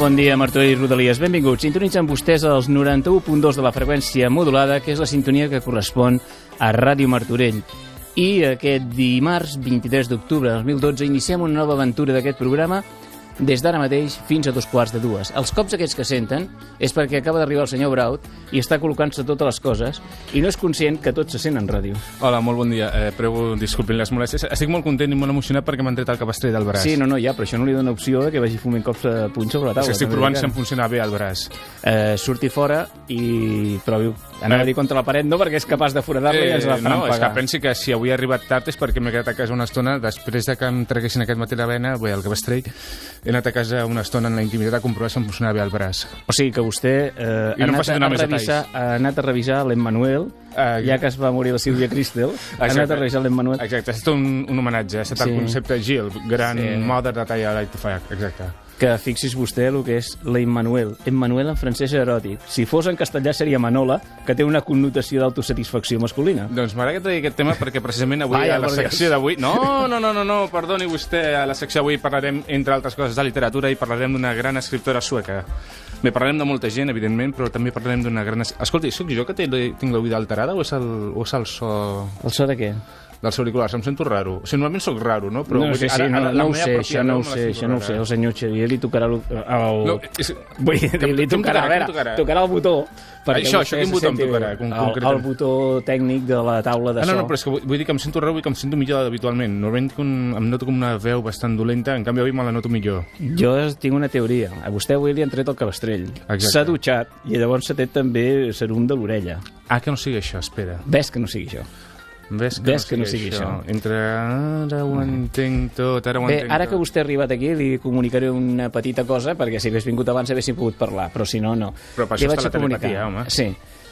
bon dia, Martorell i Rodalies. Benvinguts. Sintonitzen vostès els 91.2 de la freqüència modulada, que és la sintonia que correspon a Ràdio Martorell. I aquest dimarts 23 d'octubre de 2012 iniciem una nova aventura d'aquest programa des d'ara mateix fins a dos quarts de dues. Els cops aquests que senten és perquè acaba d'arribar el senyor Braut i està col·locant-se totes les coses i no és conscient que tot se sent en ràdio. Hola, molt bon dia. Eh, prego, disculpin les molèsties. Estic molt content i molt emocionat perquè m'han tret el capastrell del braç. Sí, no, no, ja, però això no li dona opció de que vagi fumant cops de puny sobre la taula. És que estic provant si em funciona bé el braç. eh, surti fora i provi anar a dir contra la paret, no perquè és capaç de foradar-la i ens la faran Eh, no, és que pagar. pensi que si avui he arribat tard és perquè m'he quedat a casa una estona després de que em treguessin aquest matí la vena, bé, el capastrell, he anat a casa una estona en la intimitat a comprovar si em funcionava bé el braç. O sigui que vostè eh, I ha, no em anat a, a revisar, ha anat a revisar l'Emmanuel, Ah, ja que es va morir la Sílvia Cristel, ha anat a revisar l'Emmanuel. Exacte, ha estat un, un homenatge, ha estat Sí. el concepte Gil, gran Sí. mother de talla Light to exacte. Que fixis vostè el que és l'Emmanuel. Emmanuel en francès és eròtic. Si fos en castellà seria Manola, que té una connotació d'autosatisfacció masculina. Doncs m'agrada que tregui aquest tema perquè precisament avui Vaja, a la secció d'avui... No, no, no, no, no, perdoni vostè, a la secció d'avui parlarem, entre altres coses, de literatura i parlarem d'una gran escriptora sueca. Bé, parlarem de molta gent, evidentment, però també parlarem d'una gran... es- Escolti, sóc jo que tinc l'oïda alterada o és, el, o és el so El so de què? Dels auriculars? Em sento raro. O sigui, normalment sóc raro, no? no, vull sí, ara- no, ara no ho sé, això no ho sé, això no ho sé. El senyor Xavier li tocarà el... el... No, és... Vull dir, li tocarà, a veure, tocarà? tocarà el botó. perquè Això, això, quin botó em tocarà, concretament? el botó tècnic de la taula de Ah, no, so. no, però és que vull, vull dir que em sento raro i que em sento millor habitualment. Normalment em noto com una veu bastant dolenta, en canvi avui me la noto millor. Jo tinc una teoria. A vostè avui li han tret el cabestrell. S'ha dutxat i llavors s'ha tret també serum de l'orella. Ah, que no sigui això, espera. Ves que no sigui això. Ves que, Ves que no sigui això. Entre ara ho entenc tot, ara ho Bé, entenc ara que tot. vostè ha arribat aquí li comunicaré una petita cosa perquè si hagués vingut abans haguéssim pogut parlar, però si no, no. Però per això està la comunicar. telepatia, home. Sí.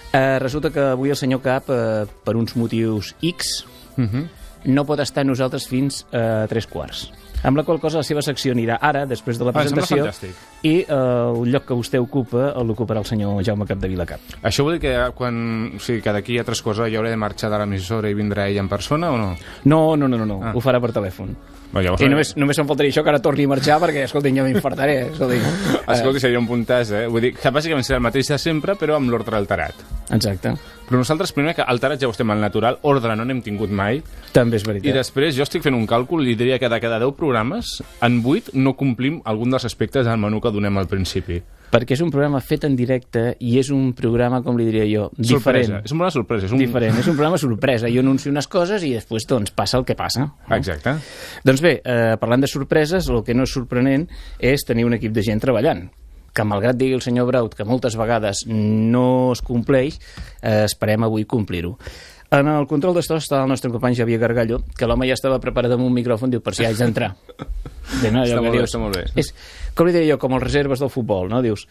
Uh, resulta que avui el senyor Cap, uh, per uns motius X, Mhm. no pot estar nosaltres fins a tres quarts. Amb la qual cosa la seva secció anirà ara, després de la Ah, presentació, fantàstic. i uh, el lloc que vostè ocupa l'ocuparà el senyor Jaume Capdevila Cap. Això vol dir que quan, o sigui, que d'aquí a tres coses jo hauré de marxar de l'emissora i vindrà ell en persona o no? No, no, no, no, no. Ah. ho farà per telèfon. Bé, llavors, I només, només em faltaria això que ara torni a marxar perquè, escolti, jo m'infartaré. Escolti, Escolti, seria un puntàs, eh? Vull dir que bàsicament serà el mateix de sempre, però amb l'ordre alterat. Eh, exacte. Però nosaltres, primer, que alterat ja ho estem al natural, ordre no n'hem tingut mai, També és i veritat. després jo estic fent un càlcul i diria que de cada 10 programes, en 8 no complim algun dels aspectes del menú que donem al principi. Perquè és un programa fet en directe i és un programa, com li diria jo, diferent. Sorpresa. És una bona sorpresa. És un... Diferent. És un programa sorpresa. Jo anuncio unes coses i després doncs, passa el que passa. Exacte. Doncs bé, eh, parlant de sorpreses, el que no és sorprenent és tenir un equip de gent treballant que malgrat digui el senyor Braut que moltes vegades no es compleix, eh, esperem avui complir-ho. En el control d'estors està el nostre company Javier Gargallo, que l'home ja estava preparat amb un micròfon, diu, per si haig d'entrar. No, Està molt bé, està molt bé. És, com li diria jo, com els reserves del futbol, no? Dius,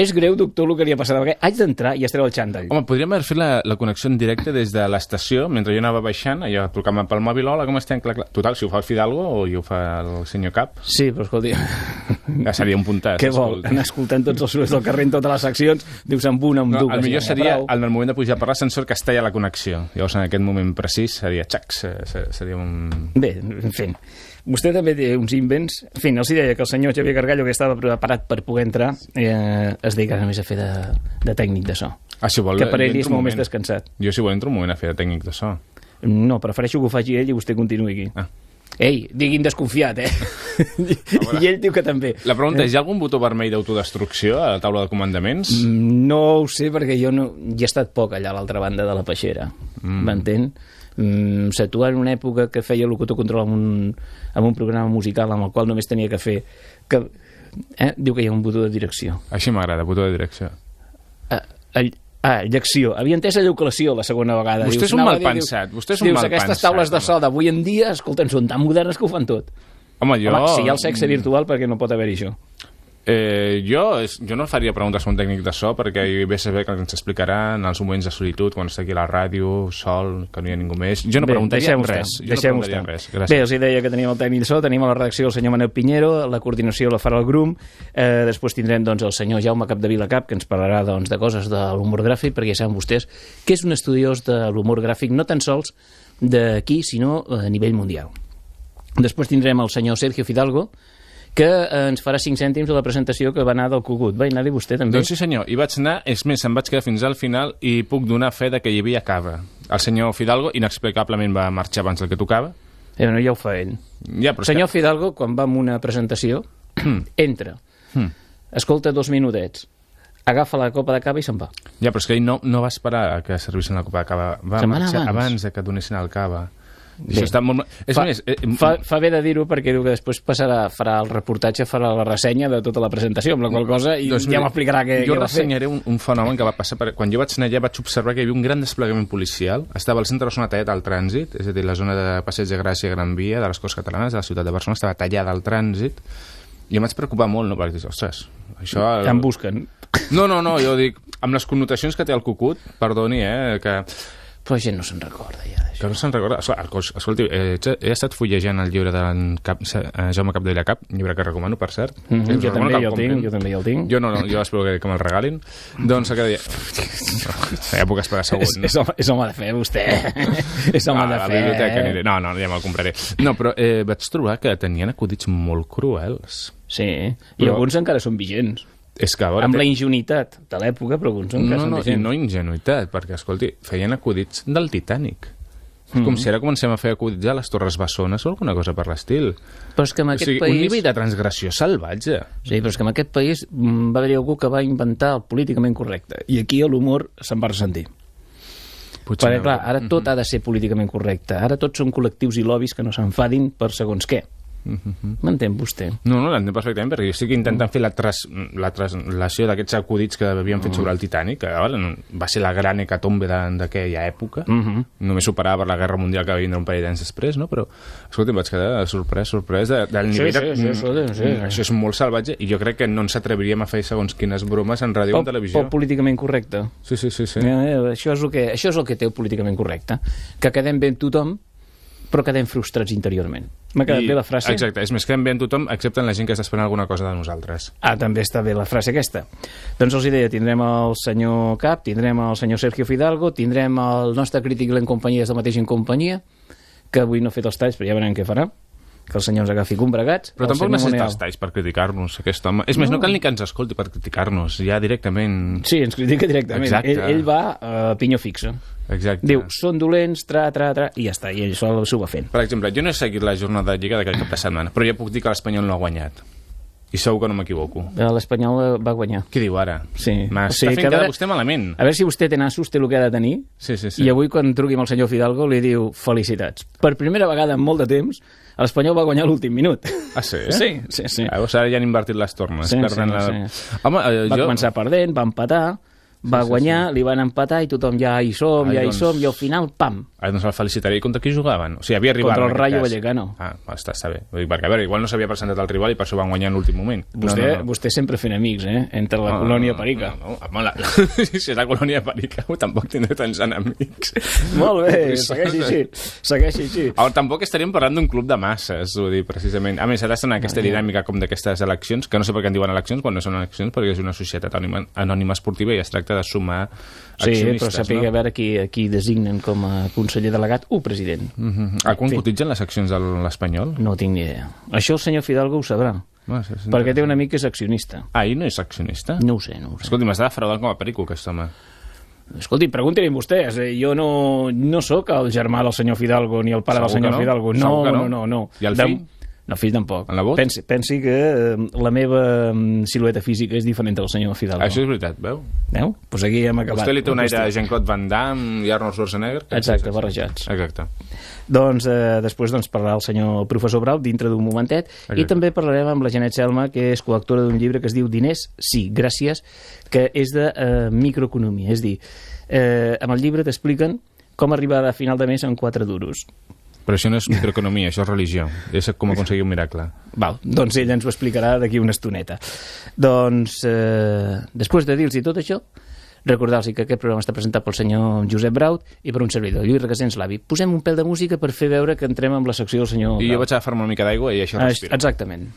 és greu, doctor, el que li ha passat, perquè haig d'entrar i es treu el xandall. Home, podríem haver fet la, la connexió en directe des de l'estació, mentre jo anava baixant, allò, trucant pel mòbil, hola, com estem? Clar, clar. Total, si ho fa el Fidalgo o i ho fa el senyor Cap, Sí, però escolti, ja seria un puntàs. què vol? escolta. Anar escoltant tots els sorolls del carrer en totes les seccions, dius amb una, amb No, dues. el millor seria, en el moment de pujar per l'ascensor, que es talla la connexió. Llavors, en aquest moment precís, seria xac, se- se- seria un... Bé, en fi, vostè també té uns invents. En fi, els deia que el senyor Xavier Gargallo, que estava preparat per poder entrar, eh, es dedica només a fer de, de tècnic de so. Ah, si vol, Que per ell és molt més descansat. Jo, si vol, entro un moment a fer de tècnic de so. No, prefereixo que ho faci ell i vostè continuï aquí. Ah. Ei, diguin desconfiat, eh? I ell diu que també. La pregunta és, hi ha algun botó vermell d'autodestrucció a la taula de comandaments? Mm, No ho sé, perquè jo no... hi he estat poc allà a l'altra banda de la peixera, m'entén? Mm, Situar en una època que feia locutor control amb un, amb un programa musical amb el qual només tenia que fer... Que, eh? Diu que hi ha un botó de direcció. Així m'agrada, botó de direcció. Ah, all, ah, llecció. Havia entès la leucolació la segona vegada. Vostè és un malpensat, vostè és un dius, malpensat, aquestes taules de so d'avui en dia, escolta, són tan modernes que ho fan tot. Home, jo... Home, si hi ha el sexe virtual, perquè no pot haver-hi això? Eh, jo, jo no faria preguntes a un tècnic de so perquè hi ve a saber que ens explicarà en els moments de solitud, quan està aquí a la ràdio, sol, que no hi ha ningú més. Jo no Bé, preguntaria res. Jo no preguntaria res. Gràcies. Bé, els deia que teníem el tècnic de so, tenim a la redacció el senyor Manel Pinheiro, la coordinació la farà el Grum, eh, després tindrem doncs, el senyor Jaume Capdevila Cap, que ens parlarà doncs, de coses de l'humor gràfic, perquè ja saben vostès que és un estudiós de l'humor gràfic no tan sols d'aquí, sinó a nivell mundial. Després tindrem el senyor Sergio Fidalgo, que eh, ens farà 5 cèntims a la presentació que va anar del Cucut. Va anar-hi vostè també? Doncs sí senyor, hi vaig anar, és més, em vaig quedar fins al final i puc donar fe de que hi havia cava. El senyor Fidalgo inexplicablement va marxar abans del que tocava. Eh, no, ja ho fa ell. Ja, però Senyor Fidalgo, quan va a una presentació, entra, Hmm. escolta dos minutets, agafa la copa de cava i se'n va. Que, ja, però és que ell no, no va esperar a que servissin la copa de cava. Va marxar abans. abans de que donessin el cava. Bé. Això està molt... És fa, més... Eh, fa, fa bé de dir-ho perquè diu que després passarà, farà el reportatge, farà la ressenya de tota la presentació, amb la qual cosa i Doncs ja m'explicarà què, jo què va fer. ressenyaré un, un fenomen que va passar per, quan jo vaig anar allà vaig observar que hi havia un gran desplegament policial estava al centre de Barcelona tallat al trànsit és a dir, la zona de Passeig de Gràcia Gran Via de les Corts Catalanes, de la ciutat de Barcelona estava tallada al trànsit i em vaig preocupar molt, no? perquè dius, ostres, això... Em busquen. No, no, no, jo dic, amb les connotacions que té el cucut, perdoni, eh, que, Però la gent no se'n recorda ja d'això. que no se'n recorda. Escolti, eh, he estat fullejant el llibre d'en Cap, eh, Jaume Capdella Cap, llibre que recomano, per cert. Mm -hmm, Eh, jo també, jo tinc, jo també el tinc. Jo no, no, jo espero que, que me'l regalin. doncs el que deia... Ja puc esperar És, segons. és, home, és home de fe, vostè. és home Ah, de a la fe. biblioteca aniré. No, no, ja me'l compraré. No, però eh, vaig trobar que tenien acudits molt cruels. Sí, i Però- alguns encara són vigents. És que veure... Amb la ingenuïtat de l'època, però alguns encara No, són no, vigents. no ingenuïtat, perquè, escolti, feien acudits del Titanic. Mm. Com si ara comencem a fer acudits a les Torres Bessones o alguna cosa per l'estil. Però és que en O aquest sigui, país... un nivell de transgressió salvatge. Sí, però és que en aquest país mm, va haver-hi algú que va inventar el políticament correcte. I aquí l'humor se'n va ressentir. Potser Perquè, clar, ara tot ha de ser políticament correcte. Ara tots són col·lectius i lobbies que no s'enfadin per segons què. M'entén vostè? No, no, l'entenc perfectament, perquè jo estic intentant fer la, tras, la translació d'aquests acudits que havien fet sobre el Titanic, que veure, va ser la gran hecatombe d'aquella època, Mhm. només superada per la Guerra Mundial que va vindre un parell d'anys després, no? però, escolta, em vaig quedar sorprès, sorprès de, del Sí, nivell sí, de... sí, sí, sí. Mm, Això és molt salvatge i jo crec que no ens atreviríem a fer segons quines bromes en ràdio o en televisió. o políticament correcte. Sí, sí, sí. sí. Sí. Eh, això, és el que, això és el que té el políticament correcte. Que quedem bé amb tothom, però quedem frustrats interiorment. M'ha quedat bé la frase? Exacte, és més, quedem bé amb tothom, excepte en la gent que està esperant alguna cosa de nosaltres. Ah, també està bé la frase aquesta. Doncs els hi deia, tindrem el senyor Cap, tindrem el senyor Sergio Fidalgo, tindrem el nostre crític en companyia, és del mateix en companyia, que avui no ha fet els talls, però ja veurem què farà que el senyor ens agafi combregats. Però tampoc necessita els talls per criticar-nos, aquest home. És més, no cal ni que ens escolti per criticar-nos, ja directament... Sí, ens critica directament. Exacte. Ell, ell va a pinyó fixa. Exacte. Diu, són dolents, tra, tra, tra, i ja està, i ell sol s'ho va fent. Per exemple, jo no he seguit la jornada de Lliga d'aquest cap de setmana, però ja puc dir que l'Espanyol no ha guanyat. I segur que no m'equivoco. Eh, L'Espanyol eh, va guanyar. Què diu ara? Sí. M'està O sigui, fent que quedar vostè malament. A veure si vostè té nassos, té el que ha de tenir, Sí, sí, sí. i avui quan truqui amb el senyor Fidalgo li diu felicitats. Per primera vegada en molt de temps, l'Espanyol va guanyar l'últim minut. Ah, sí? Sí, sí, sí. Llavors ara ja han invertit les tornes. Sí, sí, la... sí. Home, eh, Va jo... començar perdent, va empatar, va sí, guanyar, li van empatar i tothom ja hi som, Ai, ja hi doncs- som, i al final, pam, Ah, doncs el felicitaré. I contra qui jugaven? O sigui, havia rival Contra el Rayo cas. Vallecano. Ah, està, està bé. Vull dir, perquè, a veure, igual no s'havia presentat el rival i per això van guanyar en l'últim moment. vostè, no, no, no. vostè sempre fent amics, eh? Entre la colònia Perica. No, no, home, la... si és la colònia Perica, tampoc tindré tants enemics. Molt bé, segueixi així, segueixi així. Ara, tampoc estaríem parlant d'un club de masses, vull dir, precisament. A més, ara estan aquesta dinàmica com d'aquestes eleccions, que no sé per què en diuen eleccions quan no són eleccions, perquè és una societat anònima, anònima esportiva i es tracta de sumar Sí, però sàpiga a no? veure qui, qui designen com a conseller delegat o president. Mhm. A quan Sí. cotitzen les accions de l'Espanyol? No tinc ni idea. Això el senyor Fidalgo ho sabrà, sí, perquè té un amic que és accionista. Ah, i no és accionista? No ho sé, no ho sé. Escolti, m'està defraudant com a perico, aquest home. Escolti, pregunti-li vostès. Eh? Jo no, no sóc el germà del senyor Fidalgo ni el pare del Segur que senyor no? Fidalgo. No, no? no, no, no. I el De- fill? No, fill tampoc. El nebot? Pensi, pensi que eh, la meva mm, silueta física és diferent del senyor Fidalgo. Això és veritat, veu? Veu? Doncs pues aquí hem acabat. Vostè li té un la aire a. Jean-Claude Van Damme i Arnold Schwarzenegger? Exacte, barrejats. Exacte. Doncs eh, després doncs, parlarà el senyor professor Brau dintre d'un momentet i Exacte. també parlarem amb la Janet Selma, que és coautora d'un llibre que es diu Diners, sí, gràcies, que és de eh, microeconomia. És dir, eh, amb el llibre t'expliquen com arribar a final de mes amb 4 duros. Però això no és microeconomia, això és religió. És com aconseguir un miracle. Val, doncs ell ens ho explicarà d'aquí una estoneta. Doncs, eh, després de dir-los tot això, recordar-los que aquest programa està presentat pel senyor Josep Braut i per un servidor, Lluís Regasens Lavi. Posem un pèl de música per fer veure que entrem amb la secció del senyor I jo Braut. vaig agafar-me una mica d'aigua i això Ah, respira. Exactament.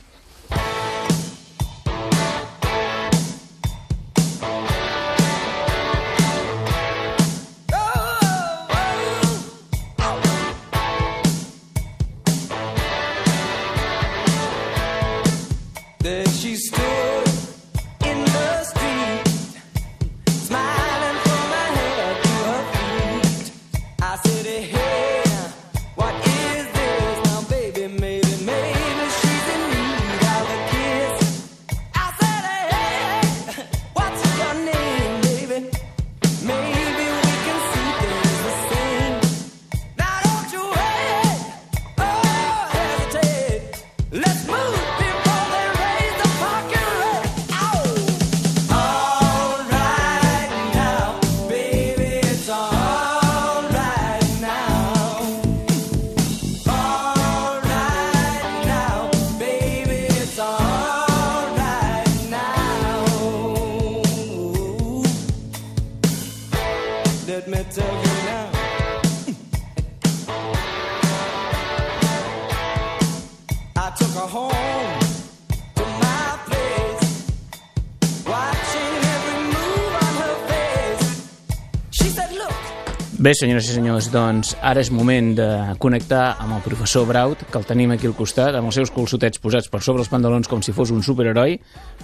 Bé, senyores i senyors, doncs ara és moment de connectar amb el professor Braut, que el tenim aquí al costat, amb els seus colsotets posats per sobre els pantalons com si fos un superheroi,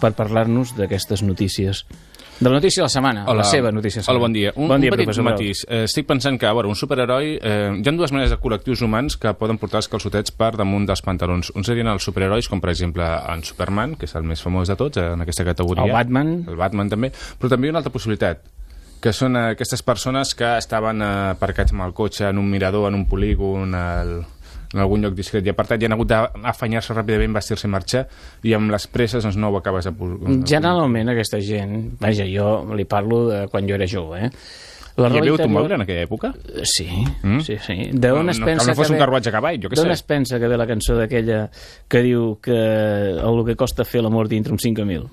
per parlar-nos d'aquestes notícies. De la notícia de la setmana, la seva notícia Hola, bon dia. Un, bon dia, un petit matís. Eh, estic pensant que, a veure, un superheroi... Eh, hi ha dues maneres de col·lectius humans que poden portar els calçotets per damunt dels pantalons. Un serien els superherois, com per exemple en Superman, que és el més famós de tots, eh, en aquesta categoria. El Batman. El Batman també. Però també hi ha una altra possibilitat, que són aquestes persones que estaven eh, aparcats amb el cotxe en un mirador, en un polígon, al, en algun lloc discret i apartat, i han hagut d'afanyar-se ràpidament, vestir-se i marxar, i amb les presses doncs, no ho acabes de... Generalment aquesta gent, vaja, jo li parlo de quan jo era jove, eh? La Hi havia automòbil en aquella època? Eh, Sí, Mm? sí, sí. D'on No, es no, pensa que no fos que un ve- carruatge a cavall, jo què D'on sé. es pensa que ve la cançó d'aquella que diu que el que costa fer l'amor dintre uns 5.000?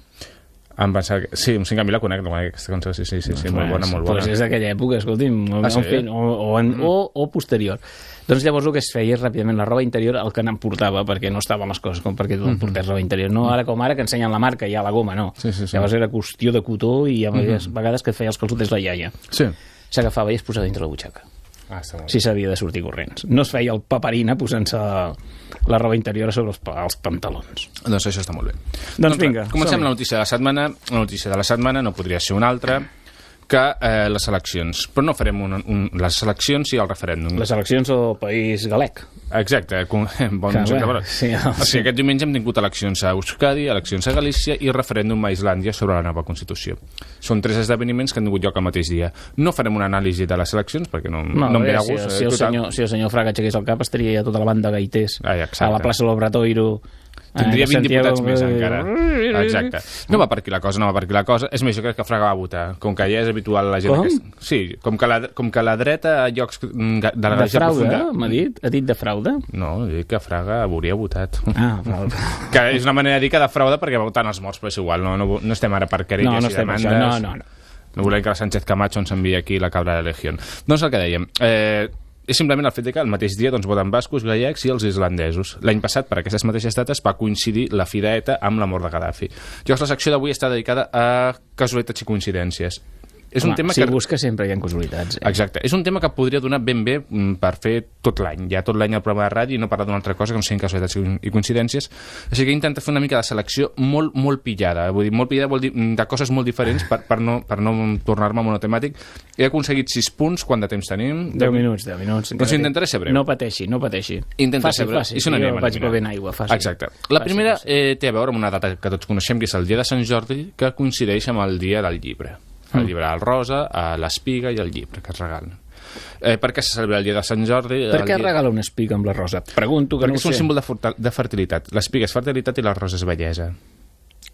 Em pensava que... Sí, un 5.000 la conec, la conec, aquesta cançó, sí, sí, sí, sí molt bona, molt bona. Pues és d'aquella època, escolti'm, o, Ah, sí? en fi, o, o, en, o, o posterior. Doncs llavors el que es feia és ràpidament la roba interior el que n'emportava, perquè no estaven les coses com perquè tu emportés roba interior. No ara com ara que ensenyen la marca i ja la goma, no. Sí, sí, sí. Llavors era qüestió de cotó i hi havia vegades que feia els calçotets la iaia. Sí. S'agafava i es posava dintre la butxaca. Ah, si s'havia de sortir corrents. No es feia el paperina posant-se la roba interior sobre els, els pantalons. Doncs això està molt bé. Doncs vinga, res, Comencem la notícia de la setmana. La notícia de la setmana no podria ser una altra que eh, les eleccions. Però no farem un, un, les eleccions i el referèndum. Les eleccions al país galec. Exacte, com, bon Que de valor. sí, o sí. sigui, aquest diumenge hem tingut eleccions a Euskadi, eleccions a Galícia i referèndum a Islàndia sobre la nova Constitució. Són tres esdeveniments que han tingut lloc al mateix dia. No farem una anàlisi de les eleccions perquè no, no, em ve a si, gust. si, eh, el total. senyor, si el senyor Fraga aixequés el cap estaria ja tota la banda gaiters Ai, exacte. a la plaça l'Obratoiro Tindria eh, 20 Santiago, diputats més eh, encara. Exacte. No va per aquí la cosa, no va per aquí la cosa. És més, jo crec que Fraga va votar. Com que ja és habitual la gent... Com? Aquesta... Sí, com que, la, com que la dreta a llocs de la De fraude, eh, m'ha dit? Ha dit de fraude? No, he dit que Fraga hauria votat. Ah, fraude. Que és una manera de dir que de fraude perquè voten els morts, però és igual, no, no, no estem ara per querelles No, no i demandes. això, no, no, no. No volem que la Sánchez Camacho ens enviï aquí la cabra de Legión. Doncs el que dèiem, eh, és simplement el fet que el mateix dia doncs, voten bascos, gallecs i els islandesos. L'any passat, per aquestes mateixes dates, va coincidir la fi d'ETA amb la mort de Gaddafi. Llavors, la secció d'avui està dedicada a casualitats i coincidències. És un Home, tema si que... busca sempre hi ha casualitats. Eh? Exacte. És un tema que podria donar ben bé mm, per fer tot l'any. Ja tot l'any al programa de ràdio i no parlar d'una altra cosa que no siguin casualitats i- coincidències. Així que intenta fer una mica de selecció molt, molt pillada. Vull dir, molt pillada vol dir mm, de coses molt diferents per, per no, per no tornar-me monotemàtic. He aconseguit 6 punts. Quant de temps tenim? 10 minuts, 10 minuts. Doncs intentaré ser breu. No pateixi, no pateixi. Intenta faci, ser breu. Faci, I se n'anem jo a vaig bevent aigua, faci. Exacte. La Faci, primera faci. eh, té a veure amb una data que tots coneixem, que és el dia de Sant Jordi, que coincideix amb el dia del llibre. El Mm. llibre del rosa, eh, l'espiga i el llibre que es regalen. Eh, per què se celebra el dia de Sant Jordi? Per què dia... regala una espiga amb la rosa? Pregunto que Perquè no és un sé. símbol de, de fertilitat. L'espiga és fertilitat i la rosa és bellesa.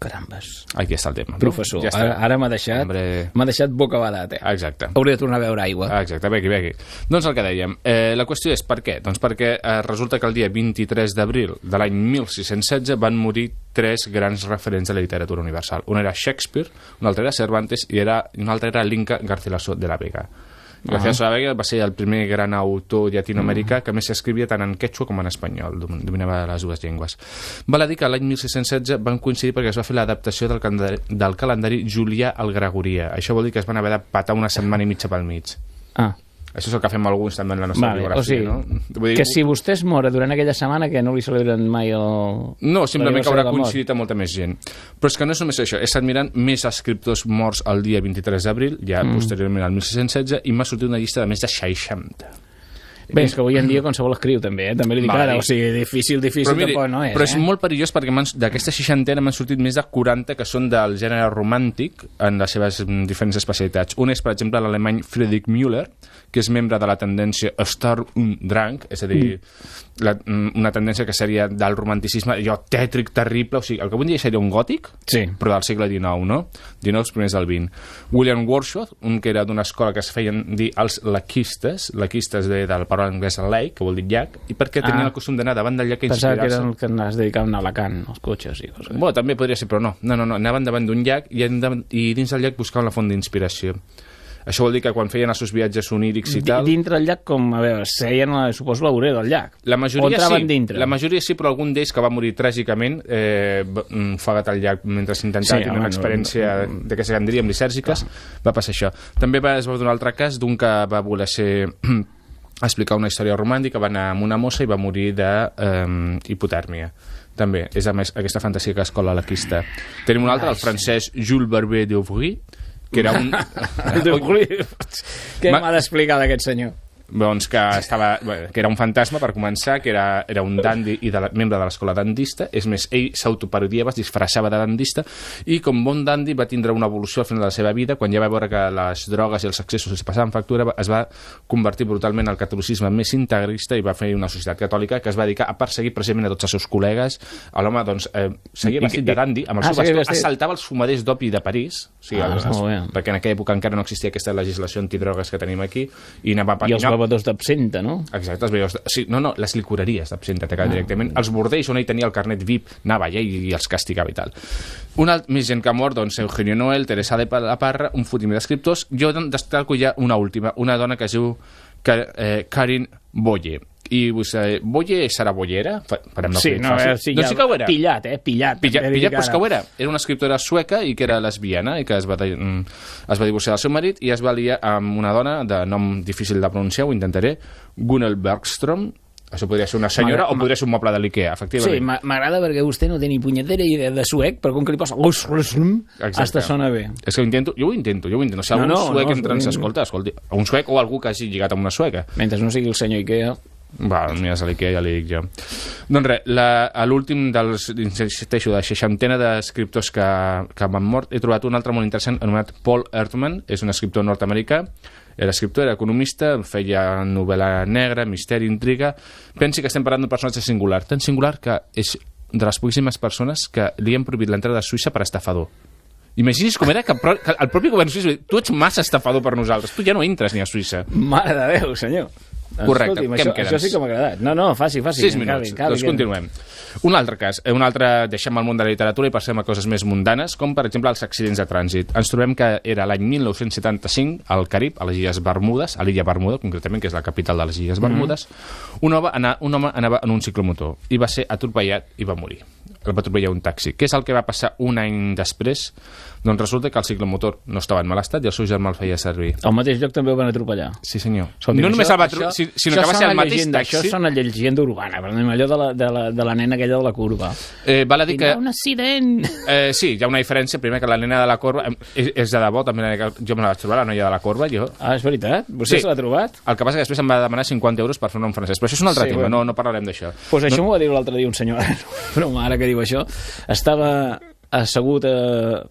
Carambes. Aquí està el tema. Professor, Ja està. ara, ara m'ha deixat, Hombre. m'ha deixat bocabadat, eh? Exacte. Hauré de tornar a beure aigua. Exacte, begui, begui. Doncs el que dèiem, eh, la qüestió és per què? Doncs perquè eh, resulta que el dia 23 d'abril de l'any 1616 van morir tres grans referents de la literatura universal. Un era Shakespeare, un altre era Cervantes i era, un altre era l'Inca Garcilaso de la Vega. Garcilaso de la Vega va ser el primer gran autor llatinoamericà que a més s'escrivia tant en quechua com en espanyol, dom- dominava les dues llengües. Val a dir que l'any 1616 van coincidir perquè es va fer l'adaptació del, calendari, del calendari Julià al Gregoria. Això vol dir que es van haver de patar una setmana i mitja pel mig. Ah, Això és el que fem alguns també en la nostra vale. biografia, O sigui, no? Vull dir, que si vostè es mora durant aquella setmana, que no li celebren mai el... No, simplement que haurà coincidit amb molta més gent. Però és que no és només això, he estat mirant més escriptors morts el dia 23 d'abril, ja mm. posteriorment al 1616, i m'ha sortit una llista de més de 60. Bé, és que avui en dia qualsevol escriu també, eh? També li dic Vale. ara, o sigui, difícil, difícil miri, tampoc no és, però és eh? molt perillós perquè d'aquesta seixantena m'han sortit més de 40 que són del gènere romàntic en les seves mm, diferents especialitats. Un és, per exemple, l'alemany Friedrich Müller, que és membre de la tendència Star und Drang, és a dir, la, mm, una tendència que seria del romanticisme, allò tètric, terrible, o sigui, el que avui en dia seria un gòtic, Sí. però del segle XIX, no? XIX, els primers del XX. William Wordsworth, un que era d'una escola que es feien dir els laquistes, laquistes ve de la paraula anglesa lake, que vol dir llac, i perquè tenien Ah. el costum d'anar davant del llac a Pensava que inspirar-se. eren el que es dedicaven a Alacant, als cotxes i coses. Bueno, també podria ser, però no. No, no, no. Anaven davant d'un llac i, i dins del llac buscaven la font d'inspiració. Això vol dir que quan feien els seus viatges onírics i tal... Dintre el llac, com, a veure, seien, suposo, la vorera del llac. La majoria sí, dintre. la majoria sí, però algun d'ells que va morir tràgicament eh, va- mm, ofegat al llac mentre s'intentava Sí, tenir una no, experiència no, de què en diríem lisèrgiques, va passar això. També va, es va donar un altre cas d'un que va voler ser explicar una història romàntica, va anar amb una mossa i va morir de eh, hipotèrmia. També, és a més aquesta fantasia que es cola a la quista. Tenim un altre, el francès Jules Barber d'Auvry, que era un... Què Ma- m'ha d'explicar d'aquest senyor? Doncs que, estava, que era un fantasma per començar, que era, era un dandi i de la, membre de l'escola dandista, és més, ell s'autoparodiava, es disfressava de dandista i com bon dandi va tindre una evolució al final de la seva vida, quan ja va veure que les drogues i els accessos es passaven factura, es va convertir brutalment al catolicisme més integrista i va fer una societat catòlica que es va dedicar a perseguir precisament a tots els seus col·legues. A L'home, doncs, eh, seguia vestit de dandi, amb el Ah, seu bastó, vestit. assaltava els fumaders d'opi de París, o sigui, Ah, els, perquè en aquella època encara no existia aquesta legislació antidrogues que tenim aquí, i anava I els anava- bevedors d'absenta, no? Exacte, els Sí, no, no, les licoreries d'absenta ah. directament. Els bordells on ell tenia el carnet VIP anava allà i, i els castigava i tal. Un alt, més gent que ha mort, doncs, Eugenio Noel, Teresa de la Parra, un fotimer d'escriptors. Jo en destaco ja una última, una dona que es diu eh, Karin Boye. I vostè, Boye serà bollera? Farem la Sí, no, veure, sí, doncs ja, sí que ho era. pillat, eh? Pillat. Pilla, també pilla, dic pues ara. que ho era. Era una escriptora sueca i que era lesbiana i que es va, mm, es va divorciar del seu marit i es va liar amb una dona de nom difícil de pronunciar, ho intentaré, Gunnel Bergström. Això podria ser una senyora o podria ser un moble de l'IKEA, Sí, efectivament. m'a- m'agrada perquè vostè no té ni punyetera idea de suec, però com que li posa Exacte. hasta sona bé. És que ho intento, jo ho intento, jo ho intento. Si No, algun no, suec no, entra ens sí. escolta, escolti, un suec o algú que hagi lligat amb una sueca. Mentre no sigui el senyor Ikea... Va, mira, a l'IKEA ja li dic jo. Doncs res, l'últim dels, insisteixo, de seixantena d'escriptors que, que m'han mort, he trobat un altre molt interessant anomenat Paul Ertman, és un escriptor nord-americà, era escriptor, era economista, feia novel·la negra, misteri, intriga... Pensi que estem parlant d'un personatge singular, tan singular que és de les poquíssimes persones que li han prohibit l'entrada a Suïssa per estafador. Imagini's com era que el propi govern suïssa tu ets massa estafador per nosaltres, tu ja no entres ni a Suïssa. Mare de Déu, senyor. Correcte, Escolti'm, què això, em això sí que m'ha agradat. No, no, faci, faci. 6 que minuts, acabi, acabi, doncs continuem. Un altre cas, eh, un altre, deixem el món de la literatura i passem a coses més mundanes, com per exemple els accidents de trànsit. Ens trobem que era l'any 1975 al Carib, a les Illes Bermudes, a l'illa Bermuda, concretament, que és la capital de les Illes Bermudes, un, home anava, un home anava en un ciclomotor i va ser atropellat i va morir. El va atropellar un taxi. Què és el que va passar un any després? Doncs resulta que el ciclomotor no estava en mal estat i el seu germà el feia servir. Al mateix lloc també ho van atropellar. Sí, senyor. Escolti'm, no només això- el va atro- això- si- sinó això que va ser el mateix llegenda, taxi. Això sona llegenda urbana, però anem allò de la, de, la, de la nena aquella de la curva. Eh, val a dir que... Tindrà un accident! Eh, sí, hi ha una diferència. Primer que la nena de la corba és, és de debò, també jo me la vaig trobar, la noia de la corba. Jo. Ah, és veritat? Vostè Sí. se l'ha trobat? El que passa que després em va demanar 50 euros per fer-ne en francès. Però això és un altre Sí, tema, bueno. no, no parlarem d'això. Doncs pues això m'ho va dir l'altre dia un senyor, però ara que diu això, estava assegut a...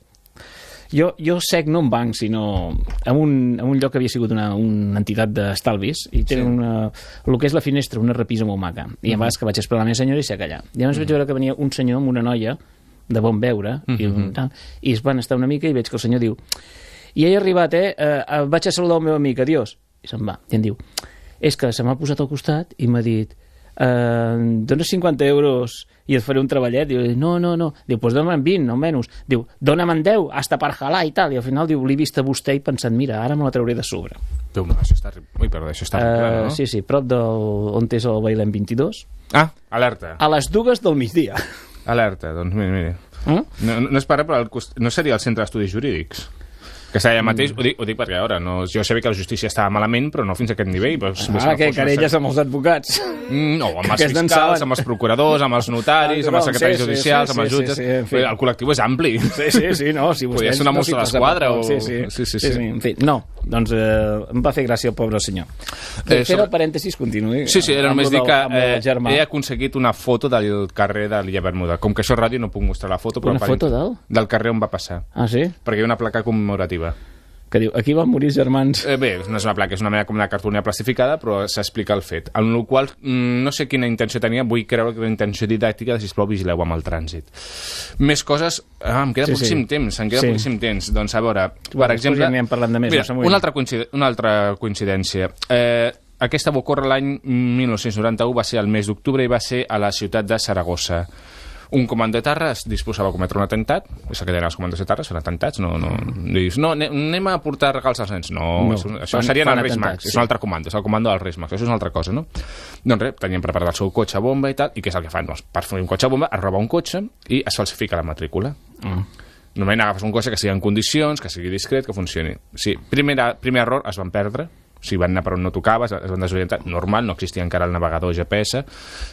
Jo, jo sec no en banc, sinó en un, en un lloc que havia sigut una, una entitat d'estalvis i tenen Sí. una, el que és la finestra, una repisa molt maca. I a vegades que vaig esperar la meva senyora i sé callar. I llavors vaig veure que venia un senyor amb una noia de bon veure i, un, tal, i es van estar una mica i veig que el senyor diu i he arribat, eh? eh, eh, vaig a saludar el meu amic, adiós. I se'n va. I em diu, és que se m'ha posat al costat i m'ha dit, eh, dones 50 euros i et faré un treballet. Diu, no, no, no. Diu, doncs dona'm 20, no menys. Diu, dona'm 10, hasta per jalar i tal. I al final diu, l'he vist a vostè i pensant, mira, ara me la trauré de sobre. Déu això està... Ui, perdó, això està uh, clar, Eh, no? sí, sí, prop del, on és el Bailem 22, Ah, alerta. a les dues del migdia. Alerta, doncs mira, mira. Eh? No, no, és però el cost... no seria el centre d'estudis jurídics? Que allà mateix, ho dic, ho dic perquè ara, no, jo sabia que la justícia estava malament, però no fins a aquest nivell. Però, no que querelles amb els advocats. Mm, No, amb els fiscals, amb els procuradors, amb els notaris, amb els Sí, secretaris sí, judicials, sí, amb els sí, jutges... sí, sí, en fi. El col·lectiu és ampli. Sí, sí, sí, no, si vostè... Podria ser una no s'hi posa d'esquadra o- Sí, sí, sí, sí, sí. En fi, no, doncs eh, em va fer gràcia el pobre senyor. Eh, Fer sobre- el parèntesis, continuï. Sí, sí, era només dir que eh, he aconseguit una foto del carrer de l'Illa Bermuda. Com que això és ràdio no puc mostrar la foto, però Una foto del? Del carrer on va passar. Ah, sí? Perquè hi ha una placa commemorativa. Que diu, aquí van morir germans. Eh, bé, no és una placa, és una mena com una cartolina plastificada, però s'explica el fet. En el qual mm, no sé quina intenció tenia, vull creure que la intenció didàctica de, sisplau, vigileu amb el trànsit. Més coses... Ah, em queda Sí, poquíssim sí. temps, em queda Sí. poquíssim temps. Doncs, a veure, per Bueno, exemple... ja parlant de més, Mira, no una, altra una altra coincidència. Eh, aquesta va ocórrer l'any 1991, va ser el mes d'octubre i va ser a la ciutat de Saragossa. Un comando de terra es disposava a cometre un atemptat, és el que deien els comandos de terra, són atemptats, no, no, dius, no, ane- anem a portar regals als nens. No, No, és un, això fan- serien fan els Reis Mags, és sí. un altre comando, és el comando dels Reis Mags, això és una altra cosa, no? Doncs res, tenien preparat el seu cotxe bomba i tal, i què és el que fan? Doncs, per fer un cotxe bomba, es roba un cotxe i es falsifica la matrícula. Mm. Normalment agafes un cotxe que sigui en condicions, que sigui discret, que funcioni. Sí, primer, primer error, es van perdre, o sigui, van anar per on no tocava, es van desorientar, normal, no existia encara el navegador GPS.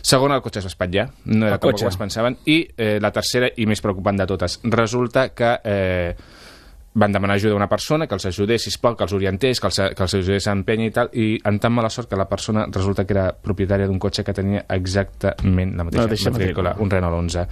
Segon, el cotxe es va espatllar, no era El com es pensaven. I eh, la tercera, i més preocupant de totes, resulta que eh, van demanar ajuda a una persona que els ajudés, sisplau, que els orientés, que els, que els ajudés a empènyer i tal, i en tan mala sort que la persona resulta que era propietària d'un cotxe que tenia exactament la mateixa, La mateixa matrícula, un Renault 11.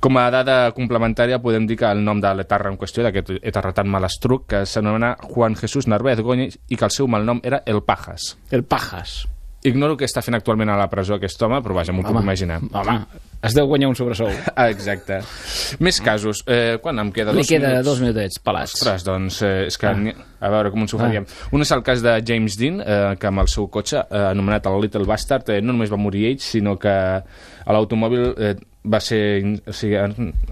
Com a dada complementària podem dir que el nom de l'etarra en qüestió, d'aquest etarra tan malastruc, que s'anomena Juan Jesús Narváez Góñez i que el seu malnom era El Pajas. El Pajas. Ignoro què està fent actualment a la presó aquest home, però vaja, m'ho puc imaginar. Home, es deu guanyar un sobresou. Ah, exacte. Més casos. Eh, quan em queda Li dos queda minuts? dos minutets, pelats. Ostres, doncs eh, és que... Ah. A veure com ens ho faríem. Ah. Un és el cas de James Dean, eh, que amb el seu cotxe, eh, anomenat el Little Bastard, eh, no només va morir ell, sinó que l'automòbil eh, va ser o sigui,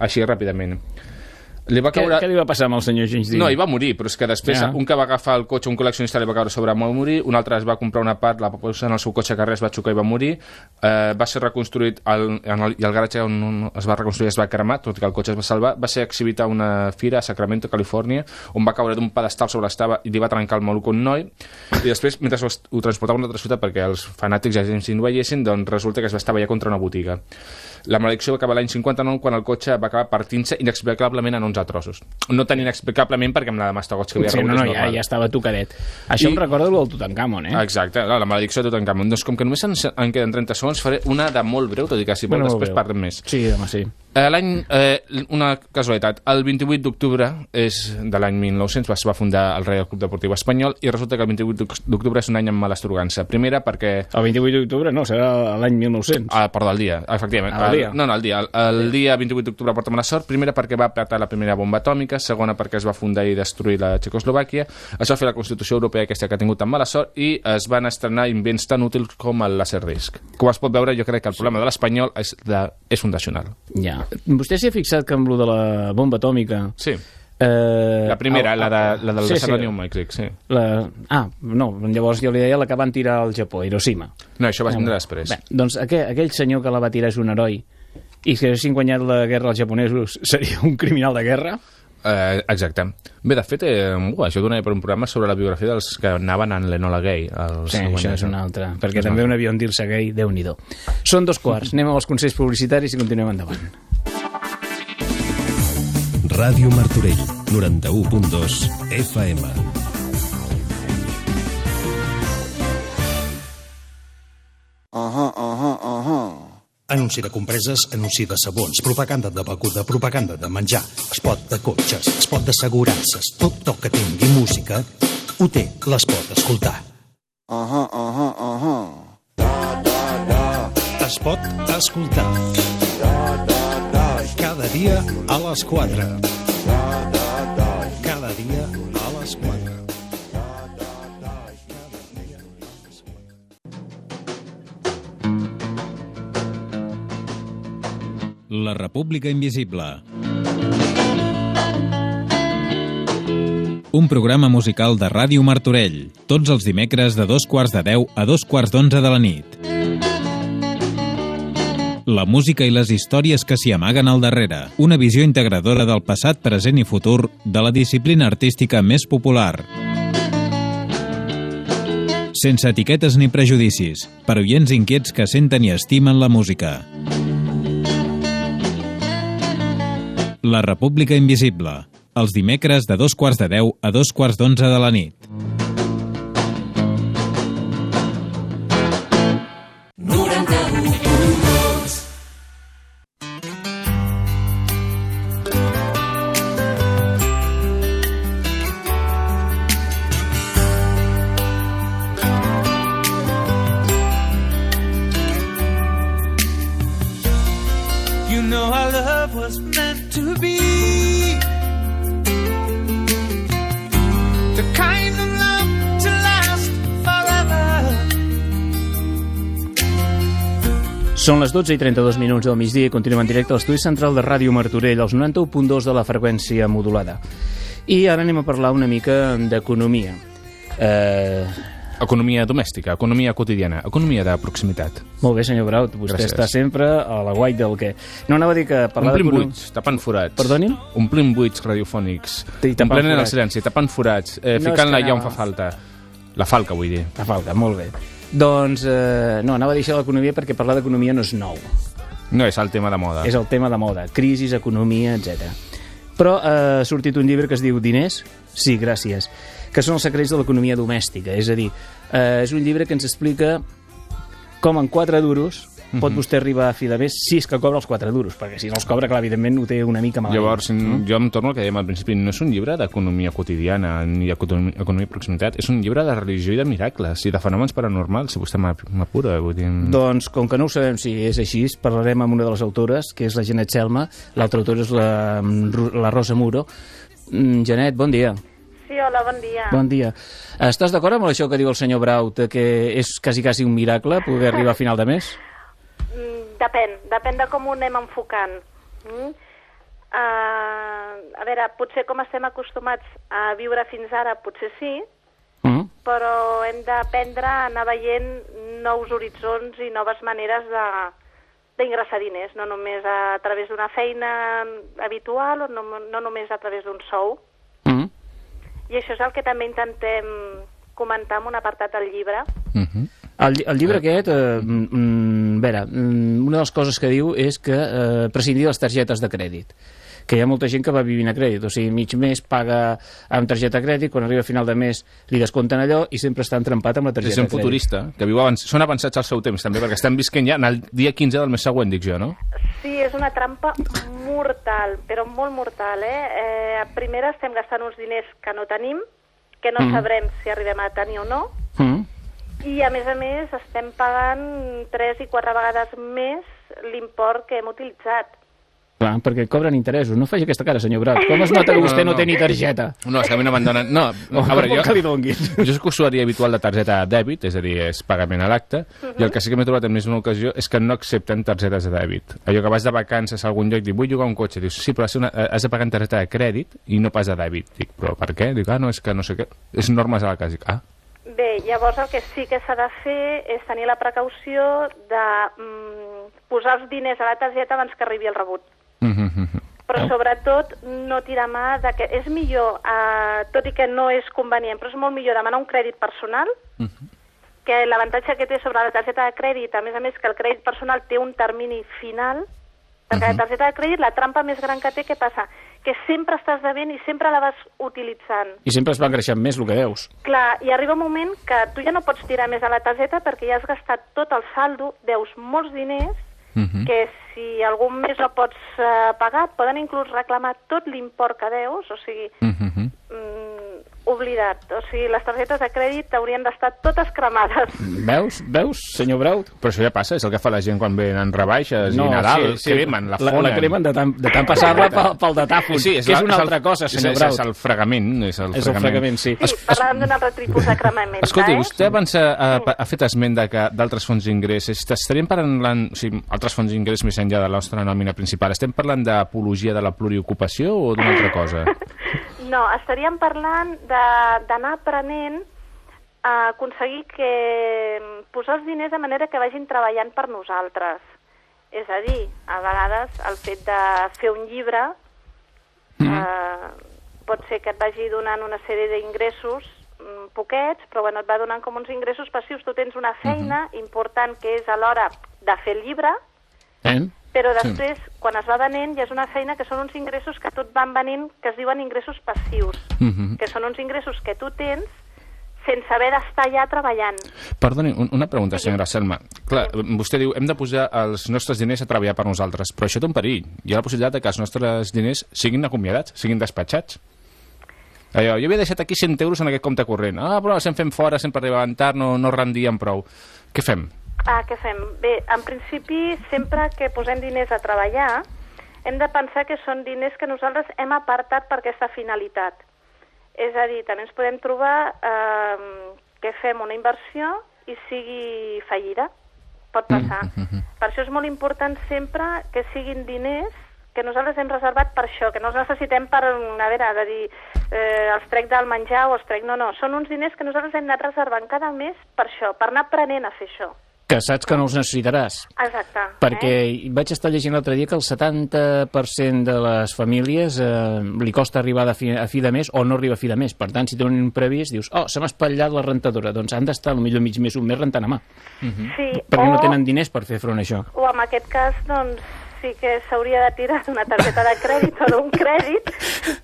així ràpidament. Li va Què, caure... què li va passar amb el senyor James Dean? No, hi va morir, però és que després Ja. ja. un que va agafar el cotxe, un col·leccionista li va caure sobre va morir, un altre es va comprar una part, la va posar en el seu cotxe que res va xocar i va morir, eh, va ser reconstruït el, en el, i el garatge on es va reconstruir es va cremar, tot i que el cotxe es va salvar, va ser exhibit a una fira a Sacramento, Califòrnia, on va caure d'un pedestal sobre l'estava i li va trencar el maluc un noi, i després, mentre ho, ho transportava a una altra ciutat perquè els fanàtics ja Dean ho veiessin, doncs resulta que es va estavellar contra una botiga. La maledicció va acabar l'any 59 quan el cotxe va acabar partint-se inexplicablement en 11 trossos. No tan inexplicablement perquè amb la de mastegots que havia Sí, rebut no, no, ja, ja estava tocadet. Això I- em recorda el del Tutankamon, eh? Exacte, la, la maledicció de Tutankamon. Doncs com que només en, en queden 30 segons, faré una de molt breu, tot i que si vol Bueno, després parlem més. Sí, home, sí. Eh, L'any, eh, una casualitat, el 28 d'octubre és de l'any 1900, va- es va fundar el Real Club Deportiu Espanyol i resulta que el 28 d'oc- d'octubre és un any amb mala estrugança. Primera perquè El 28 d'octubre no, serà l'any 1900. Ah, perdó, el dia, efectivament. Ah, el dia. no, no, el dia. El, el dia 28 d'octubre porta mala sort. Primera perquè va petar la primera bomba atòmica, segona perquè es va fundar i destruir la Txecoslovàquia, es va fer la Constitució Europea aquesta que ha tingut tan mala sort i es van estrenar invents tan útils com el Laserdisc. Com es pot veure, jo crec que el problema de l'espanyol és, de, és fundacional. Ja. Vostè s'hi ha fixat que amb lo de la bomba atòmica... Sí. Eh, La primera, el- la, de, la del sí, sí, sí. Serrani sí. Mèxic, sí. La... Ah, no, llavors jo li deia la que van tirar al Japó, Hiroshima. No, això va ser després. Bé, doncs aquell, aquell senyor que la va tirar és un heroi i si haguessin guanyat la guerra als japonesos seria un criminal de guerra? Eh, exacte. Bé, de fet, eh, uh, això donaria per un programa sobre la biografia dels que anaven en l'Enola Gay. El Sí, això és una altra, perquè també un avió en dir-se gay, déu nhi Són dos quarts, anem amb els consells publicitaris i continuem endavant. Ràdio Martorell, 91.2 FM. Anunci de compreses, anunci de sabons, propaganda de beguda, propaganda de menjar, spot de cotxes, spot d'assegurances, tot el que tingui música, ho té, les pot escoltar. Es pot escoltar. Cada dia a les 4. Cada dia a les 4. La República Invisible. Un programa musical de Ràdio Martorell, tots els dimecres de dos quarts de deu a dos quarts d'onze de la nit. La música i les històries que s'hi amaguen al darrere. Una visió integradora del passat, present i futur de la disciplina artística més popular. Sense etiquetes ni prejudicis, per oients inquiets que senten i estimen la música. La República Invisible. Els dimecres de dos quarts de deu a dos quarts d'onze de la nit. 12 i 32 minuts del migdia i continuem en directe a l'estudi central de Ràdio Martorell, als 91.2 de la freqüència modulada. I ara anem a parlar una mica d'economia. Eh, Economia domèstica, economia quotidiana, economia de proximitat. molt bé, senyor Braut, vostè Gràcies. està sempre a la guai del que... No anava a dir que parlar Omplim buits, tapant forats. Perdoni'm? Omplim buits radiofònics. Omplenen el silenci, tapant forats, eh, No, ficant-la que allà on fa falta. La falca, vull dir. La falta, molt bé. Doncs, eh, no, anava a dir això de l'economia perquè parlar d'economia no és nou. No és el tema de moda. És el tema de moda, crisis, economia, etc. Però eh, ha sortit un llibre que es diu Diners? Sí, gràcies. Que són els secrets de l'economia domèstica. És a dir, eh, és un llibre que ens explica com en 4 duros pot vostè arribar a fi de mes si és que cobra els 4 duros, perquè si no els cobra, clar, evidentment ho té una mica malament. Llavors, jo em torno al que dèiem al principi, no és un llibre d'economia quotidiana ni d'economia economia de proximitat, és un llibre de religió i de miracles i de fenòmens paranormals, si vostè m'ap- m'apura. Dir... Doncs, com que no ho sabem si és així, parlarem amb una de les autores, que és la Janet Selma. L'altra autora és la, la Rosa Muro. Mm, Janet, bon dia. Sí, hola, bon dia. Bon dia. Estàs d'acord amb això que diu el senyor Braut, que és quasi, quasi un miracle poder arribar a final de mes? Mm, Depèn, depèn de com ho anem enfocant. Mm? Uh, a veure, potser com estem acostumats a viure fins ara, potser sí, Mm? però hem d'aprendre a anar veient nous horitzons i noves maneres de d'ingressar diners, no només a través d'una feina habitual o no, no només a través d'un sou. Mm? I això és el que també intentem comentar en un apartat del llibre. Uh -huh. El, lli- el llibre aquest, eh, mm, mm, a veure, mm, una de les coses que diu és que eh, prescindir de les targetes de crèdit que hi ha molta gent que va vivint a crèdit, o sigui, mig mes paga amb targeta de crèdit, quan arriba a final de mes li descompten allò i sempre està entrampat amb la És targeta un de crèdit. futurista, que viu avanç... són avançats al seu temps, també, perquè estem visquent ja en el dia 15 del mes següent, dic jo, no? Sí, és una trampa mortal, però molt mortal, eh? eh primer estem gastant uns diners que no tenim, que no mm. sabrem si arribem a tenir o no, Mm? I a més a més estem pagant tres i quatre vegades més l'import que hem utilitzat. Clar, perquè cobren interessos. No faci aquesta cara, senyor Braut. Com es nota que vostè no, No, no. té ni targeta? No, és que a mi no me'n donen... No, Oh, a veure, jo... que li donguis? Jo soc usuari habitual de targeta de dèbit, és a dir, és pagament a l'acte, i el que sí que m'he trobat en més d'una ocasió és que no accepten targetes de dèbit. Allò que vas de vacances a algun lloc i dius, vull llogar un cotxe, dius, sí, però has una, has de pagar en targeta de crèdit i no pas de dèbit. Dic, però per què? Dic, ah, no, és que no sé què. És normes a la casa. Dic, ah, Bé, llavors el que sí que s'ha de fer és tenir la precaució de mm, posar els diners a la targeta abans que arribi el rebut. mhm, mhm. però sobretot no tirar mà de que és millor, eh, tot i que no és convenient, però és molt millor demanar un crèdit personal, que l'avantatge que té sobre la targeta de crèdit, a més a més que el crèdit personal té un termini final, perquè la targeta de crèdit, la trampa més gran que té, què passa? Que sempre estàs devent i sempre la vas utilitzant. I sempre es va engreixant més el que deus. Clar, i arriba un moment que tu ja no pots tirar més a la targeta perquè ja has gastat tot el saldo, deus molts diners, Mhm. que si algun mes no pots eh, pagar, poden inclús reclamar tot l'import que deus, o sigui, Mhm, mhm. mm, oblidat. O sigui, les targetes de crèdit haurien d'estar totes cremades. Veus? Veus, senyor Braut? Però això ja passa, és el que fa la gent quan venen rebaixes i Nadal, cremen, la la, fonen. la cremen de tant, de tant passar-la pel, pel datàfon, Sí, és que és la- una és altra el- cosa, senyor és, Braut. És el fregament. És el És el fregament, sí. Sí, parlàvem d'un altre tipus de cremament. Escolti, eh? vostè abans ha, ha, ha fet esment de que d'altres fonts d'ingressos. Estaríem parlant, o sigui, altres fonts d'ingressos més enllà de la nostra nòmina principal. Estem parlant d'apologia de la pluriocupació o d'una altra cosa? No, estaríem parlant de- d'anar aprenent a aconseguir que mm, posar els diners de manera que vagin treballant per nosaltres. És a dir, a vegades el fet de fer un llibre eh, pot ser que et vagi donant una sèrie d'ingressos mm, poquets, però bueno, et va donant com uns ingressos passius. Tu tens una feina important que és a l'hora de fer el llibre, Eh? Però després, quan es va venent, ja és una feina que són uns ingressos que tot van venint, que es diuen ingressos passius, Mhm. que són uns ingressos que tu tens sense haver d'estar ja treballant. Perdoni, un- una pregunta, senyora Selma. Clar, vostè diu, hem de posar els nostres diners a treballar per nosaltres, però això té un perill. Hi ha la possibilitat que els nostres diners siguin acomiadats, siguin despatxats. Allò, jo havia deixat aquí 100 euros en aquest compte corrent. Ah, però els en fem fora, sempre arribaven tard, no, no rendien prou. Què fem? Ah, què fem? Bé, en principi, sempre que posem diners a treballar, hem de pensar que són diners que nosaltres hem apartat per aquesta finalitat. És a dir, també ens podem trobar eh, que fem una inversió i sigui fallida. pot passar. Per això és molt important sempre que siguin diners que nosaltres hem reservat per això, que no els necessitem per, a veure, de dir, eh, els trec del menjar o els trec... No, no, són uns diners que nosaltres hem anat reservant cada mes per això, per anar aprenent a fer això. Que saps que no els necessitaràs. Exacte. Perquè Eh? vaig estar llegint l'altre dia que el 70% de les famílies eh, li costa arribar de fi, a fi de mes o no arriba a fi de mes. Per tant, si tenen un previst, dius, oh, se m'ha espatllat la rentadora. Doncs han d'estar potser mig mes, un mes rentant a mà. Sí, Perquè no o- tenen diners per fer front a això. O en aquest cas, doncs, sí que s'hauria de tirar d'una targeta de crèdit o d'un crèdit,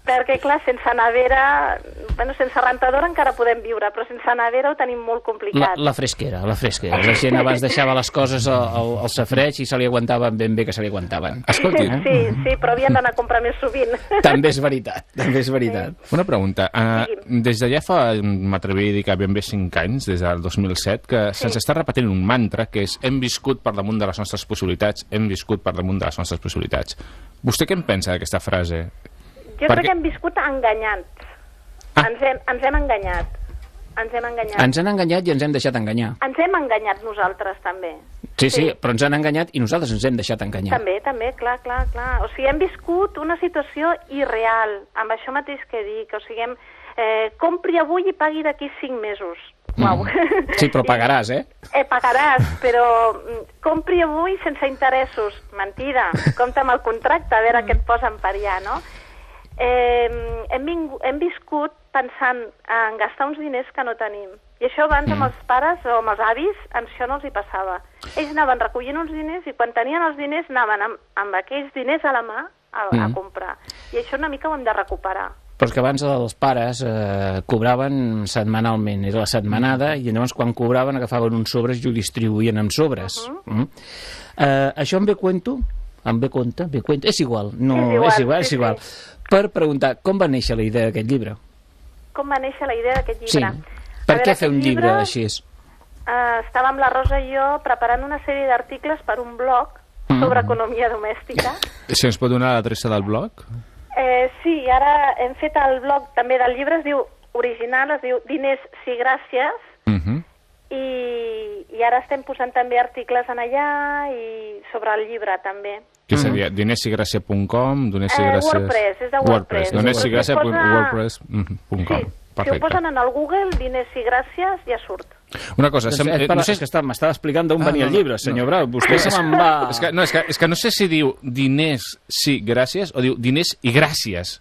perquè, clar, sense nevera, bueno, sense rentadora encara podem viure, però sense nevera ho tenim molt La, complicat. la fresquera, la fresquera. La gent abans deixava les coses al, al, safreig i se li aguantaven ben bé que se li aguantaven. Escolti, Sí, sí, però havien d'anar a comprar més sovint. També és veritat, també és veritat. Una pregunta. Uh, des de ja fa, m'atreviria a dir que ben bé 5 anys, des del 2007, que Sí. se'ns està repetint un mantra que és hem viscut per damunt de les nostres possibilitats, hem viscut per damunt de les nostres possibilitats. Vostè què en pensa d'aquesta frase? Jo Per crec que hem viscut enganyats. Ah. Ens, hem, ens hem enganyat. Ens hem enganyat. Ens han enganyat i ens hem deixat enganyar. Ens hem enganyat nosaltres, també. Sí, sí, Sí. però ens han enganyat i nosaltres ens hem deixat enganyar. També, també, clar, clar, clar. O sigui, hem viscut una situació irreal, amb això mateix que dic. O sigui, hem, eh, compri avui i pagui d'aquí cinc mesos. Uau. Mm. Sí, però pagaràs, eh? Eh, pagaràs, però mm, compri avui sense interessos. Mentida. Compte amb el contracte, a veure què et posen per allà, no? Eh, hem, hem viscut pensant en gastar uns diners que no tenim. I això abans amb els pares o amb els avis, això no els hi passava. Ells anaven recollint uns diners i quan tenien els diners anaven amb, amb aquells diners a la mà a, a Mm. comprar. I això una mica ho hem de recuperar. Però és que abans els pares eh, cobraven setmanalment, era la setmanada, i llavors quan cobraven agafaven uns sobres i ho distribuïen amb sobres. Uh -huh. mm. eh, això em ve cuento? Em ve compte? Ve cuento? És igual, no, És igual, és igual, és sí, igual. Per preguntar, com va néixer la idea d'aquest llibre? Com va néixer la idea d'aquest Sí. llibre? Per A què fer un aquest llibre així? Eh, estàvem la Rosa i jo preparant una sèrie d'articles per un blog Mm. sobre economia domèstica. Si ens pot donar l'adreça del blog? Eh, sí, ara hem fet el blog també del llibre, es diu original, es diu Diners sí gràcies, Uh -huh. i, i ara estem posant també articles en allà i sobre el llibre també. Què seria? Dinersigràcia.com, Dinersigràcia... Eh, WordPress, és de WordPress. Dinersigràcia.wordpress.com. Sí, si ho Perfecte. posen en el Google, Diners sí gràcies, ja surt. Una cosa, Doncs, sem- eh, eh, para, no sé és que està- m'estava explicant d'on Ah, venia no, el no, llibre, senyor Brau. Vostè se me'n va... És que, no, és, que, és que no sé si diu diners sí, gràcies, o diu diners i gràcies.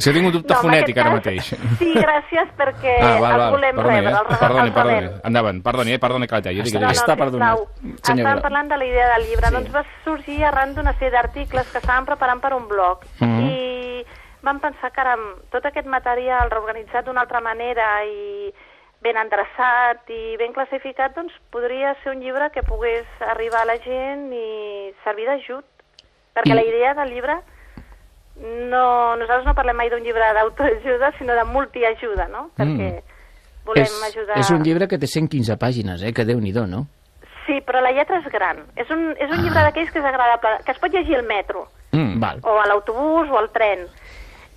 és que tinc un dubte en fonètic ara mateix. Sí, gràcies, perquè Ah, val, val, volem perdoni, rebre, eh? perdoni, perdoni. Endavant, perdoni, eh? perdoni que la talli. Digui, No, no, Està perdonat, Estàvem parlant de la idea del llibre. Sí. Doncs va sorgir arran d'una sèrie d'articles que estàvem preparant per un blog. Mhm. I vam pensar que ara amb tot aquest material reorganitzat d'una altra manera i ben endreçat i ben classificat, doncs podria ser un llibre que pogués arribar a la gent i servir d'ajut. Perquè la idea del llibre no, nosaltres no parlem mai d'un llibre d'autoajuda, sinó de multiajuda, no? Perquè volem és, ajudar... és un llibre que té 115 pàgines, eh? Que déu-n'hi-do, no? Sí, però la lletra és gran. És un, és un llibre d'aquells que és agradable, que es pot llegir al metro, Mm. Val. o a l'autobús, o al tren.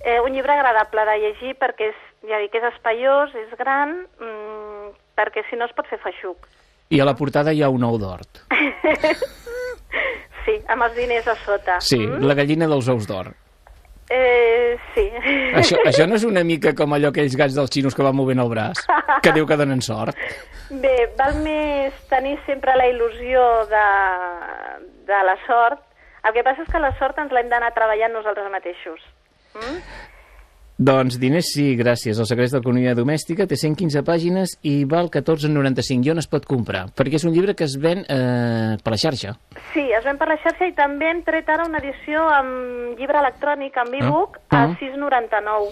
Eh, un llibre agradable de llegir perquè és, ja dic, és espaiós, és gran, mmm, perquè si no es pot fer feixuc. I a la portada hi ha un ou d'hort. Sí, amb els diners a sota. Sí, Mm? la gallina dels ous d'or. Eh, sí. Això, això no és una mica com allò aquells gats dels xinos que van movent el braç, que diu que donen sort. Bé, val més tenir sempre la il·lusió de, de la sort. El que passa és que la sort ens l'hem d'anar treballant nosaltres mateixos. Mm? Doncs diners sí, gràcies. El secret de l'economia domèstica té 115 pàgines i val 14,95. I on es pot comprar? Perquè és un llibre que es ven eh, per la xarxa. Sí, es ven per la xarxa i també hem tret ara una edició amb llibre electrònic, amb e-book, Ah. a 6,99.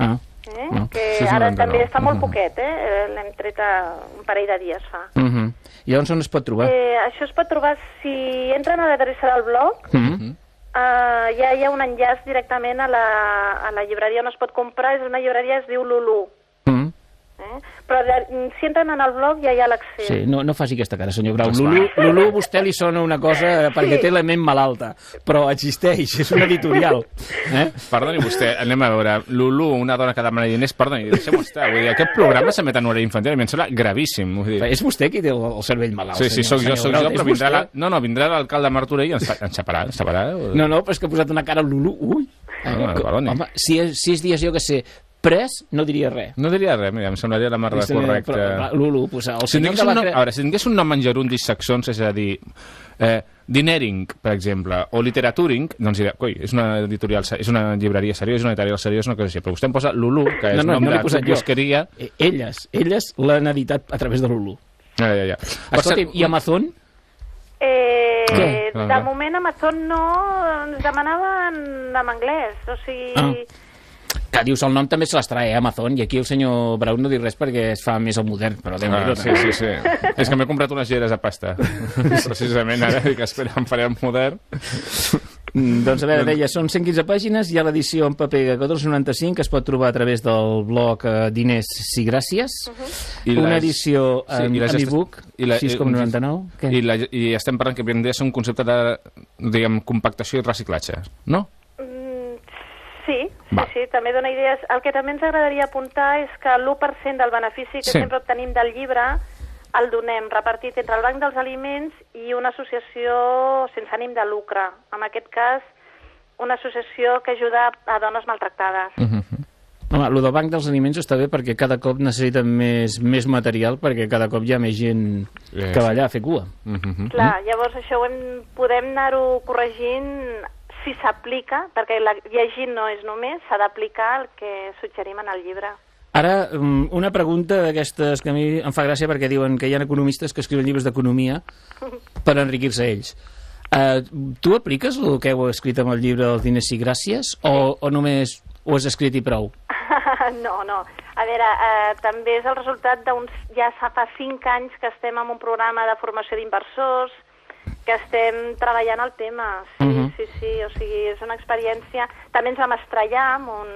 Ah. Eh? Ah, que ara 6,99. també està molt Mhm. poquet, eh? Eh, L'hem tret a un parell de dies fa. Uh -huh. I on es pot trobar? Eh, això es pot trobar si entren a l'adreça del blog, Uh -huh. Eh, ja hi ha un enllaç directament a la, a la llibreria on es pot comprar, és una llibreria, es diu Lulu. Eh? Però de, si entren en el blog ja hi ha l'accés. Sí, no, no faci aquesta cara, senyor Grau. Lulu, Lulu a vostè li sona una cosa perquè té la ment malalta, però existeix, és un editorial. Eh? Perdoni vostè, anem a veure. Lulu, una dona que demana diners, perdoni, deixem-ho estar. Vull dir, aquest programa s'emet en horari infantil, a mi em sembla gravíssim. Vull dir. És vostè qui té el, el cervell malalt. Sí, sí, sóc jo, Grau, jo, però vindrà vostè. la... No, no, vindrà l'alcalde de Martorell i ens, ens separarà, ens separarà. No, no, però és que ha posat una cara al Lulu. Ui! Ah, no, perdoni. home, si, és, si és dies, jo que sé, pres, no diria res. No diria res, mira, em semblaria la mar de correcte. Però, Lulu, pues, el Si senyor que un va nom, cre- a veure, si tingués un nom en gerundis saxons, és a dir, eh, Dinering, per exemple, o Literaturing, doncs diria, coi, és una editorial, és una llibreria seriosa, és una editorial seriosa, una cosa així. Però vostè em posa Lulu, que és no, no, nom no de busqueria. Eh, Elles, elles l'han editat a través de Lulu. Ja, ja, ja. Per Escolti, cert, i Amazon? Eh, Què? Clar, de moment Amazon no, ens demanaven en anglès, o sigui... Ah. Que dius el nom també se les trae, eh, Amazon, i aquí el senyor Brown no diu res perquè es fa més el modern, però déu Ah, nhi sí, sí, sí. és que m'he comprat unes geres a pasta. Precisament ara, dic, espera, em faré el modern. Mm, Doncs a veure, deia, són 115 pàgines, hi ha l'edició en paper de 1495, que es pot trobar a través del blog eh, Diners si gràcies, I una les- edició sí, en, i les en e-book, i la- 6,99. Què? I, la, I estem parlant que de ser un concepte de, diguem, compactació i reciclatge, no? Sí, sí, Va. sí, també dona idees. El que també ens agradaria apuntar és que l'1% del benefici que Sí. sempre obtenim del llibre el donem repartit entre el Banc dels Aliments i una associació sense ànim de lucre. En aquest cas, una associació que ajuda a dones maltractades. Home, el del banc dels aliments està bé perquè cada cop necessiten més, més material perquè cada cop hi ha més gent que va allà a fer cua. Mm -hmm. Clar, llavors això ho hem, podem anar-ho corregint si s'aplica, perquè la, llegint no és només, s'ha d'aplicar el que suggerim en el llibre. Ara, mm, una pregunta d'aquestes que a mi em fa gràcia perquè diuen que hi ha economistes que escriuen llibres d'economia per enriquir-se ells. Uh, tu apliques el que heu escrit amb el llibre dels diners i gràcies o, o només ho has escrit i prou? no, no. A veure, eh, també és el resultat d'uns... Ja fa fa cinc anys que estem en un programa de formació d'inversors, que estem treballant el tema. Sí, Mhm. sí, sí, o sigui, és una experiència... També ens vam estrellar amb un,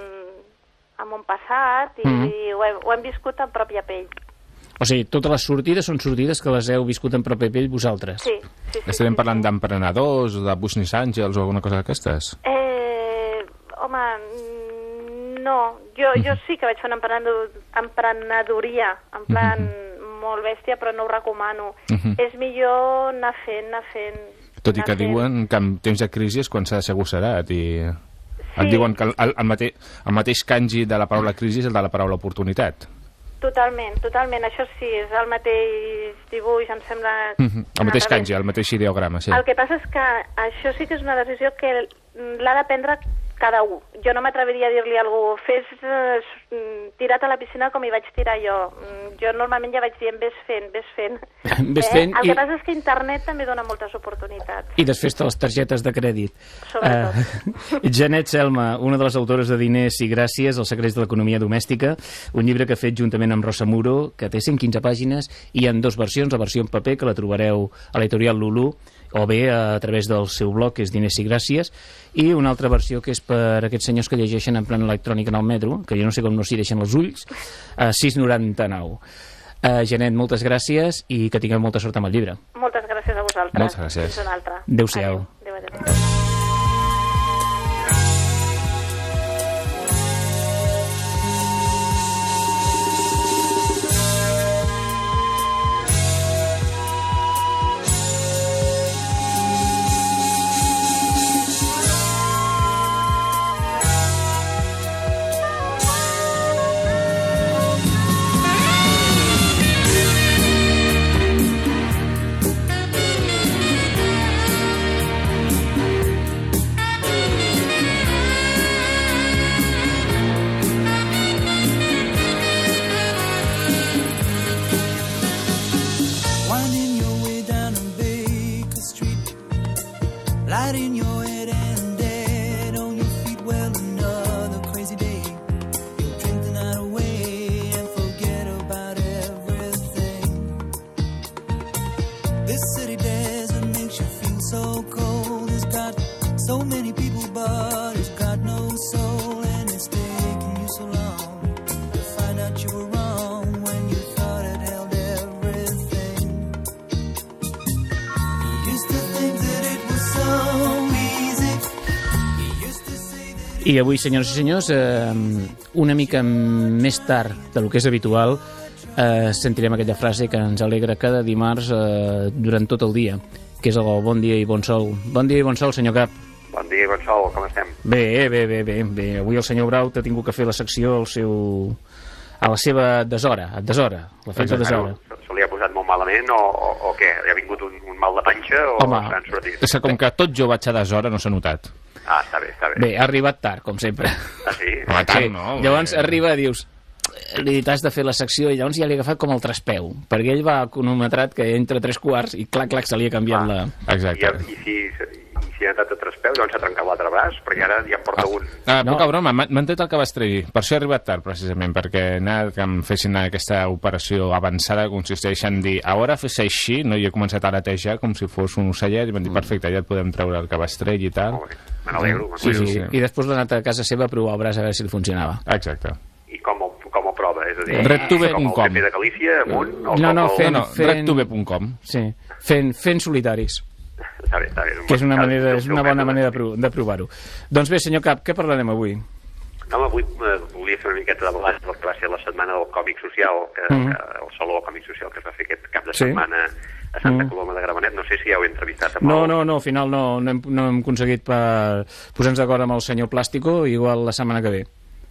amb un passat i, Mhm. i ho, hem, ho hem viscut en pròpia pell. O sigui, totes les sortides són sortides que les heu viscut en pròpia pell vosaltres. Sí, sí, sí. Estarem sí, parlant sí. d'emprenedors, de Business Angels o alguna cosa d'aquestes? Eh, home, mm, no. Jo, jo sí que vaig fer una emprenedor, emprenedoria, en plan molt bèstia, però no ho recomano. Mhm. És millor anar fent, anar fent... Tot i anar que fent. diuen que en temps de crisi és quan s'ha de ser agosserat i... Sí. Et diuen que el, el, el, mate, el mateix kanji de la paraula crisi és el de la paraula oportunitat. Totalment, totalment. Això sí, és el mateix dibuix, em sembla... Mhm. El mateix kanji, el mateix ideograma, sí. El que passa és que això sí que és una decisió que l'ha de prendre cada un. Jo no m'atreviria a dir-li a algú fes eh, tira't a la piscina com hi vaig tirar jo. Mm, Jo normalment ja vaig dient vés fent, vés fent. Vés fent El i- que passa és que internet també dona moltes oportunitats. I desfés-te les targetes de crèdit. Sobretot. Eh, Janet Selma, una de les autores de Diners i Gràcies, Els secrets de l'economia domèstica, un llibre que ha fet juntament amb Rosa Muro, que té 115 pàgines, i en dues versions, la versió en paper, que la trobareu a l'editorial Lulu, o bé a través del seu blog, que és Diners i Gràcies, i una altra versió que és per aquests senyors que llegeixen en plan electrònic en el metro, que jo no sé com no s'hi deixen els ulls, a 6,99. Uh, Janet, moltes gràcies i que tingueu molta sort amb el llibre. Moltes gràcies a vosaltres. Moltes gràcies. Fins una altra. Adéu-siau. Adéu, adéu, adéu. I avui, senyors i senyors, eh, una mica més tard del que és habitual, eh, sentirem aquella frase que ens alegra cada dimarts eh, durant tot el dia, que és el bon dia i bon sol. Bon dia i bon sol, senyor Cap. Bon dia, bon sol, com estem? Bé, bé, bé, bé, bé. Avui el senyor Braut ha tingut que fer la secció al seu... a la seva deshora, a deshora, la feina deshora. Se, se li ha posat molt malament o, o, o què? Li ha vingut un, un mal de panxa o Home. com que tot jo vaig a deshora no s'ha notat. Ah, està bé, està bé. Bé, ha arribat tard, com sempre. Ah, sí? Home, tant, Sí, no? llavors arriba i dius li t'has de fer la secció i llavors ja li ha agafat com el traspeu perquè ell va cronometrat que entre tres quarts i clac, clac, se li ha canviat la... I, Exacte. i, i si ha anat a tres peus, doncs s'ha trencat l'altre braç, perquè ara ja en porta un. Ah, No. poca broma, m'ha- m'han tret el que vas trair. Per això he arribat tard, precisament, perquè anar que em fessin aquesta operació avançada consisteix en dir, ara fes així, no? I he començat a netejar com si fos un ocellet, i m'han dit, perfecte, ja et podem treure el que vas treure i tal. Molt bé, me n'alegro. me Sí, sí, sí. I després l'ha anat a casa seva a provar el braç a veure si li funcionava. Exacte. I com, ho- com ho prova? És a dir, Rectube.com. com el PP de Galícia, amunt? No, no, el... fent- No, no, fent- rectube.com. Sí, fent, fent solitaris, Està bé, està bé. que és una, manera, és una bona manera de, pro de provar-ho. Doncs bé, senyor Cap, què parlarem avui? No, avui eh, volia fer una miqueta de balanç del que va ser la setmana del còmic social, que, Mhm. que, el Saló del Còmic Social que es va fer aquest cap de Sí. setmana a Santa Mhm. Coloma de Gramenet. No sé si ja heu entrevistat amb No, el... no, no, al final no, no, hem, no hem aconseguit per posar-nos d'acord amb el senyor Plàstico, igual la setmana que ve.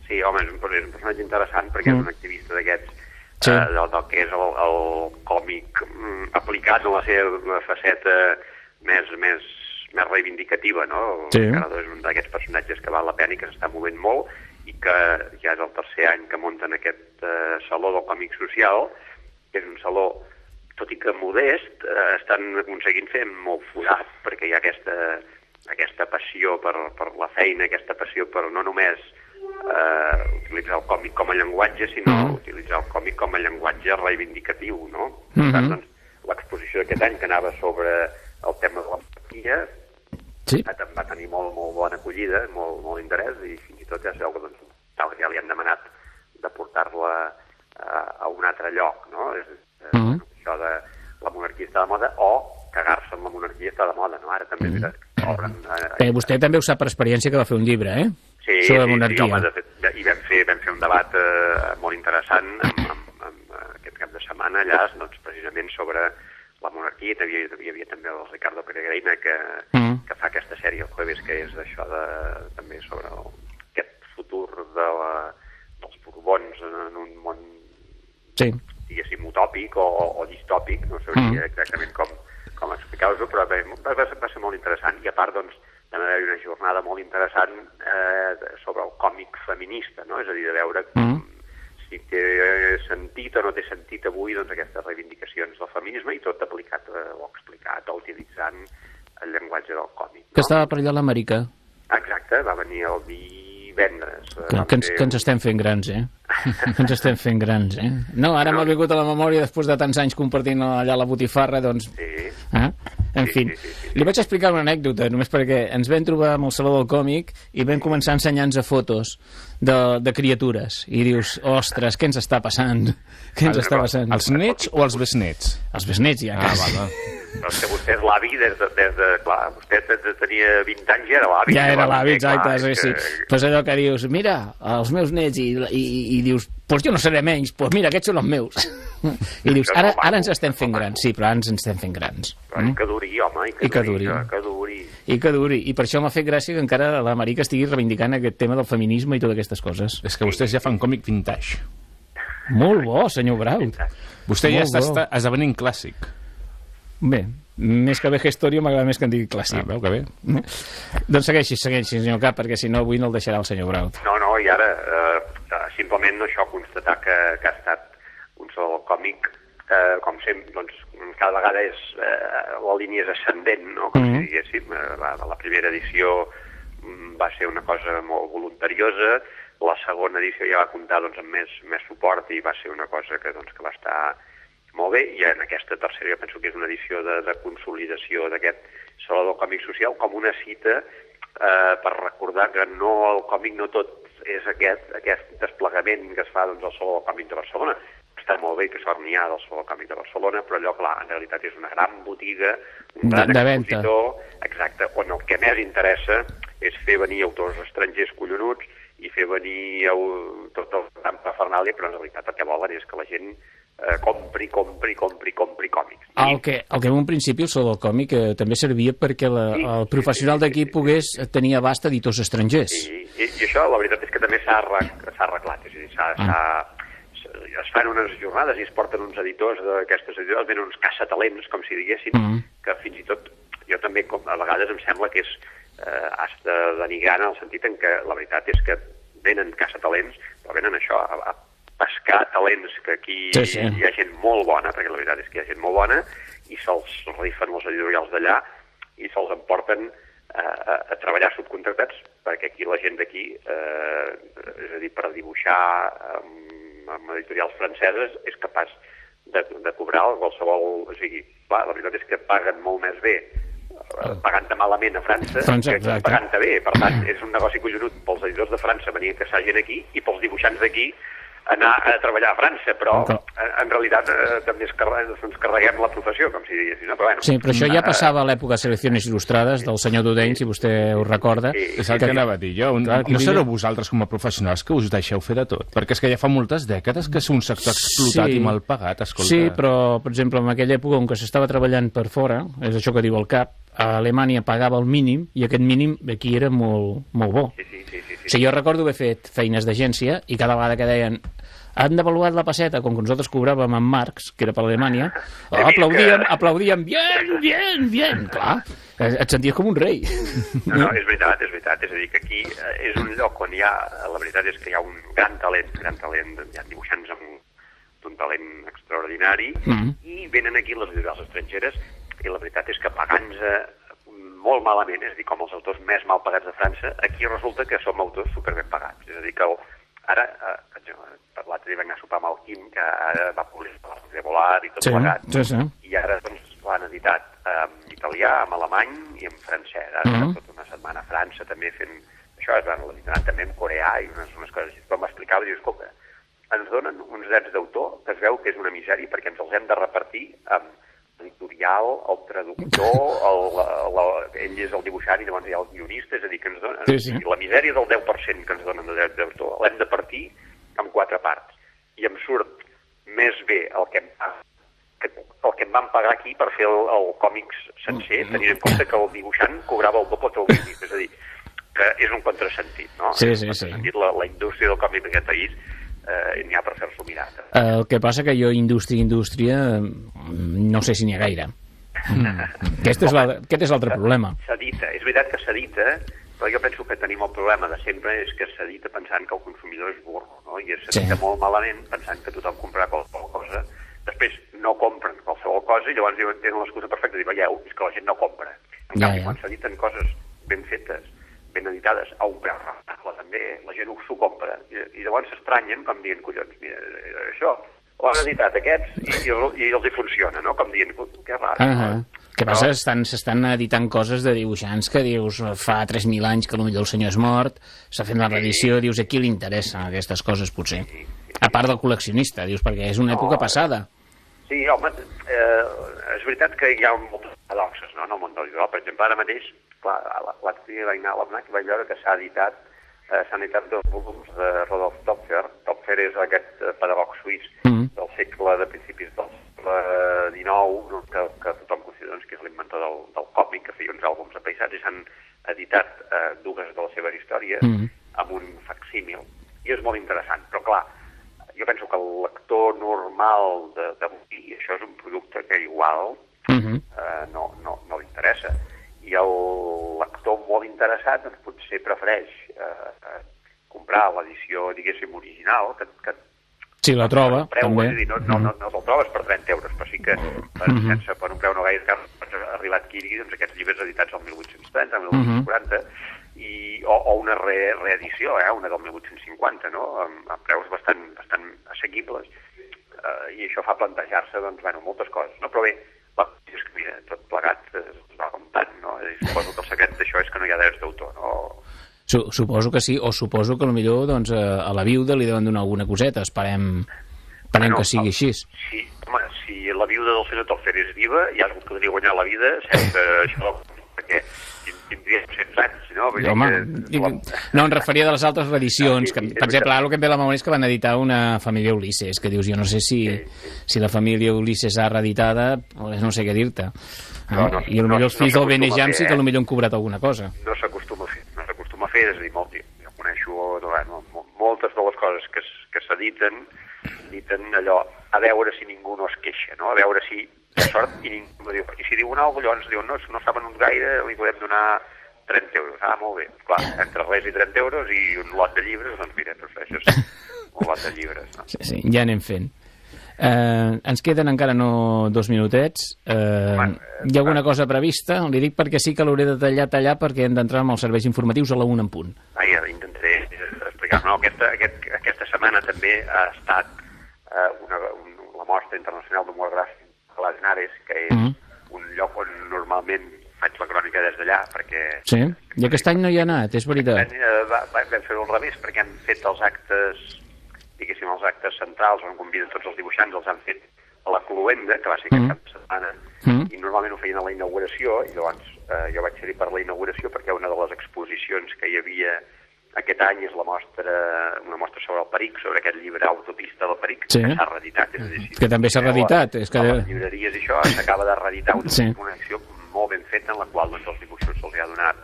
Sí, home, és un, és un personatge interessant perquè Mm. és un activista d'aquests Sí. eh, del, del que és el, el còmic mm, aplicat a la seva faceta més, més, més reivindicativa, no? Sí. El Carado és un d'aquests personatges que val la pena i que s'està movent molt i que ja és el tercer any que munten aquest eh, saló del còmic social, que és un saló tot i que modest, eh, estan aconseguint fer molt forat, perquè hi ha aquesta, aquesta passió per, per la feina, aquesta passió per no només eh, utilitzar el còmic com a llenguatge, sinó Mhm. utilitzar el còmic com a llenguatge reivindicatiu, no? Mhm. Per tant, doncs, l'exposició d'aquest any, que anava sobre el tema de monarquia, Sí. va, ten- va tenir molt, molt bona acollida, molt, molt interès, i fins i tot ja sabeu que doncs, tal, ja li han demanat de portar-la eh, a un altre lloc, no? És, eh, Mhm. Això de la monarquia està de moda, o cagar-se amb la monarquia està de moda, no? Ara també veritat que obren... Eh, vostè també ho sap per experiència que va fer un llibre, eh? Sí, Sobre sí, monarquia. sí, home, de fet, i vam fer, vam fer un debat eh, molt interessant amb, amb, amb, eh, aquest cap de setmana allà, doncs, precisament sobre la monarquia, hi havia, hi havia també el Ricardo Peregrina que, Mm. que fa aquesta sèrie el jueves que és d'això de, també sobre el, aquest futur de la, dels Borbons en un món Sí. diguéssim utòpic o, o, o distòpic, no sabria Mm. exactament com, com explicar-ho, però bé, va, va, ser, va ser molt interessant. I a part, doncs, també va haver una jornada molt interessant eh, sobre el còmic feminista, no? És a dir, de veure Mm. si té sentit o no té sentit avui doncs, aquestes reivindicacions del feminisme i tot aplicat eh, o explicat o utilitzant el llenguatge del còmic. Que No? estava per allà a l'Amèrica. Exacte, va venir el divendres. eh, Que, que, ens, fer que ens estem fent grans, eh? que ens estem fent grans, eh? No, ara m'ha vingut a la memòria després de tants anys compartint allà la botifarra, doncs... Sí, Eh? En fi, li vaig explicar una anècdota, només perquè ens vam trobar amb el Saló del Còmic i vam començar a ensenyar-nos a fotos de, de criatures. I dius, ostres, què ens està passant? Què ens està passant? Els nets o els besnets? Els besnets, ja. Ah, quasi. val, Però és que vostè és l'avi des de, des de... Clar, vostè te- te- tenia 20 anys i era l'avi. Ja era l'avi, Clar, exacte, sí, és sí. que- Pues allò que dius, mira, els meus nets, i, i, i dius, pues jo no seré menys, pues mira, aquests són els meus. I dius, és ara, ara ens estem és fent grans, sí, però ara ens en estem fent grans. Però i que duri, home, i que, I que duri. Que, que duri. I que duri. I per això m'ha fet gràcia que encara la Marica estigui reivindicant aquest tema del feminisme i totes aquestes coses. És que vostès ja fan còmic vintage. Molt bo, senyor Braut. Vostè ja Molt està, bo. està esdevenint clàssic. Bé, més que vejestorio m'agrada més que en digui Ah, clàssic. veu que bé. Doncs segueixi, segueixi, senyor Cap, perquè si no avui no el deixarà el senyor Braut. No, no, i ara eh, eh, simplement això, constatar que, que ha estat un sol còmic, eh, com sempre, doncs, cada vegada és, eh, la línia és ascendent, no? Com Mhm. si diguéssim, eh, va, la primera edició mm, va ser una cosa molt voluntariosa, la segona edició ja va comptar doncs, amb més, més suport i va ser una cosa que, doncs, que va estar molt bé, i en aquesta tercera jo penso que és una edició de, de consolidació d'aquest Saló del Còmic Social com una cita eh, per recordar que no el còmic no tot és aquest, aquest desplegament que es fa doncs, al Saló del Còmic de Barcelona. Està molt bé que sort n'hi ha del Saló del Còmic de Barcelona, però allò, clar, en realitat és una gran botiga, un De- gran de venda. expositor, exacte, on el que més interessa és fer venir autors estrangers collonuts i fer venir au, tot el gran parafernàlia, però en realitat el que volen és que la gent eh, compri, compri, compri, compri còmics. El que, el que en un principi el sol del còmic eh, també servia perquè la, Sí, el professional sí, sí, d'aquí sí, sí. pogués tenir abast editors estrangers. I, i, I això, la veritat és que també s'ha arreg- s'ha arreglat. És a dir, s'ha, Ah. es fan unes jornades i es porten uns editors d'aquestes editorials, venen uns caçatalents, com si diguéssim, Mhm. que fins i tot jo també com, a vegades em sembla que és eh, hasta denigrant en el sentit en què la veritat és que venen caçatalents, però venen això, a, a pescar talents que aquí Sí, sí. hi ha gent molt bona, perquè la veritat és que hi ha gent molt bona, i se'ls rifen els editorials d'allà i se'ls emporten a, a, a treballar subcontractats, perquè aquí la gent d'aquí, eh, és a dir, per dibuixar amb, amb editorials franceses és capaç de, de cobrar qualsevol... O sigui, clar, la veritat és que paguen molt més bé eh, pagant-te malament a França, França, que exacte. pagant-te bé. Per tant, és un negoci collonut pels editors de França venir a caçar gent aquí i pels dibuixants d'aquí anar a treballar a França, però en, en realitat eh, també es ens carreguem la professió, com si diguéssim. No? Però, bueno, Sí, però això ja eh, passava a l'època de seleccions il·lustrades del senyor Dudeny, si vostè ho recorda. Sí, És el que anava a dir jo. Un, Clar, no vine- sereu vosaltres com a professionals que us deixeu fer de tot? Perquè és que ja fa moltes dècades que és un sector explotat Sí. i mal pagat, escolta. Sí, però, per exemple, en aquella època on que s'estava treballant per fora, és això que diu el CAP, a Alemanya pagava el mínim i aquest mínim aquí era molt, molt bo. Sí, sí, sí, sí, sí. sigui, jo recordo haver fet feines d'agència i cada vegada que deien han devaluat la passeta, com que nosaltres cobràvem en marcs, que era per Alemanya, vist aplaudíem, que- aplaudíem, bien, bien, bien, clar, et senties com un rei. No, no, és veritat, és veritat. És a dir, que aquí eh, és un lloc on hi ha, la veritat és que hi ha un gran talent, gran talent, hi ha dibuixants amb d'un talent extraordinari, Mhm. i venen aquí les editorials estrangeres, i la veritat és que pagant-nos molt malament, és a dir, com els autors més mal pagats de França, aquí resulta que som autors superben pagats. És a dir, que el, ara, eh, exemple, per l'altre dia vam anar a sopar amb el Quim, que ara va publicar de Volar i tot Sí, plegat, sí, sí. i ara doncs, l'han editat en italià, en alemany i en francès. Ara Mhm. uh tota una setmana a França també fent això, es van l'editaran també en coreà i unes, unes coses així. Però m'explicava, diu, escolta, ens donen uns drets d'autor que es veu que és una misèria perquè ens els hem de repartir amb l'editorial, el traductor, el, la, la, ell és el dibuixant i llavors hi ha el guionista, és a dir, que ens donen... Sí, sí. La misèria del 10% que ens donen de drets d'autor l'hem de partir en quatre parts. I em surt més bé el que em, que, el que em van pagar aquí per fer el, el còmics sencer, tenint en compte que el dibuixant cobrava el doble que el guionista. És a dir, que és un contrasentit, no? Sí, sí, sí. La, la indústria del còmic d'aquest país eh, n'hi ha per fer-s'ho mirar. El que passa que jo, indústria, indústria, mm, no sé si n'hi ha gaire. La- aquest és l'altre problema. S'edita, és veritat que s'edita, però jo penso que tenim el problema de sempre és que s'edita pensant que el consumidor és burro, no? I s'edita Sí. molt malament pensant que tothom comprarà qualsevol cosa. Després no compren qualsevol cosa i llavors diuen, tenen l'excusa perfecta dir, veieu, és que la gent no compra. En Ja, canvi, ja. quan s'editen coses ben fetes, ben editades, a un preu raonable també, la gent s'ho compra. I, I llavors s'estranyen com dient, collons, mira, això, ho han editat aquests i, i, i els hi funciona, no? Com dient, que raro. Uh? -huh. que passa? Estan, s'estan editant coses de dibuixants que dius fa 3.000 anys que potser el senyor és mort, s'ha fet la reedició, dius a qui li interessen aquestes coses potser? A part del col·leccionista, dius, perquè és una època passada. Sí, home, eh, és veritat que hi ha moltes paradoxes no, en el món del llibre. Per exemple, ara mateix, clar, la- l'altre dia vaig anar a l'Almanac i vaig veure que s'ha editat eh, s'han editat dos volums de Rodolf Topfer. Topfer és aquest eh, pedagog suís Mhm. del segle de principis del segle XIX, no, que, que tothom considera doncs, que és l'inventor del, del còmic, que feia uns àlbums de paisatge, i s'han editat eh, dues de les seves històries Mhm. amb un facsímil. I és molt interessant, però clar, jo penso que el lector normal de- d'avui, això és un producte que igual Uh -huh. eh, no, no, no li interessa. I el lector molt interessat doncs, potser prefereix eh, comprar l'edició, diguéssim, original, que, que Si la troba, preu, també. és dir, no, no, no, no te'l trobes per 30 euros, però sí que per, Mhm. sense, per un preu no gaire car pots arribar a adquirir doncs, aquests llibres editats al 1830, al Mhm. 1840, i, o, o una re, reedició, eh, una del 1850, no? amb, amb preus bastant, bastant assequibles, eh, i això fa plantejar-se doncs, bueno, moltes coses. No? Però bé, qüestió és que, mira, tot plegat eh, es va comptant, no? Dir, suposo que el secret d'això és que no hi ha drets d'autor, no? Su suposo que sí, o suposo que millor doncs, a, a la viuda li deuen donar alguna coseta. Esperem, esperem Bueno, que sigui el- així. Sí, home, si la viuda del senyor Tolfer és viva, ja algú podria guanyar la vida sense això, perquè tindria 100 anys, no? Vull Home, que- no, em referia de les altres reedicions, Sí, que, per exemple, el que em ve la memòria és que van editar una família Ulisses, que dius, jo no sé si, si la família Ulisses ha reeditada, no sé què dir-te. No, no, I potser no, els no fills del Bene s'acostuma a Jam fer, sí que eh? potser han cobrat alguna cosa. no s'acostuma a fer, no s'acostuma a fer, és a dir, molt, jo coneixo bueno, mo- moltes de les coses que, que s'editen, editen allò, a veure si ningú no es queixa, no? a veure si de sort i ningú no diu, i si diuen alguna cosa, llavors diuen, no, no saben un gaire, li podem donar 30 euros. Ah, molt bé. Clar, entre res i 30 euros i un lot de llibres, doncs mira, tu és un lot de llibres. No? Sí, sí, ja anem fent. Eh, ens queden encara no dos minutets. Eh, Home, hi ha alguna cosa prevista? Li dic perquè sí que l'hauré de tallar, tallar, perquè hem d'entrar amb els serveis informatius a la 1 en punt. Ah, ja intentaré explicar. No, aquesta, aquest, aquesta setmana també ha estat eh, una, un, la mostra internacional d'humor gràfic a les Nares, que és Mhm. un lloc on normalment faig la crònica des d'allà, perquè... Sí? I aquest any no hi ha anat, és veritat. Eh, va, va, vam fer-ho al revés, perquè han fet els actes, diguéssim, els actes centrals on conviden tots els dibuixants, els han fet a la Cluenda, que va ser aquest Mhm. cap de setmana, Mhm. i normalment ho feien a la inauguració, i llavors eh, jo vaig ser-hi per la inauguració perquè una de les exposicions que hi havia aquest any és la mostra, una mostra sobre el Peric, sobre aquest llibre Autopista del Peric, Sí. que s'ha reeditat. És a dir, si Que també s'ha reeditat, és que- A les llibreries i això s'acaba de reeditar una, Sí. una acció molt ben feta en la qual doncs, els dibuixos se'ls ha donat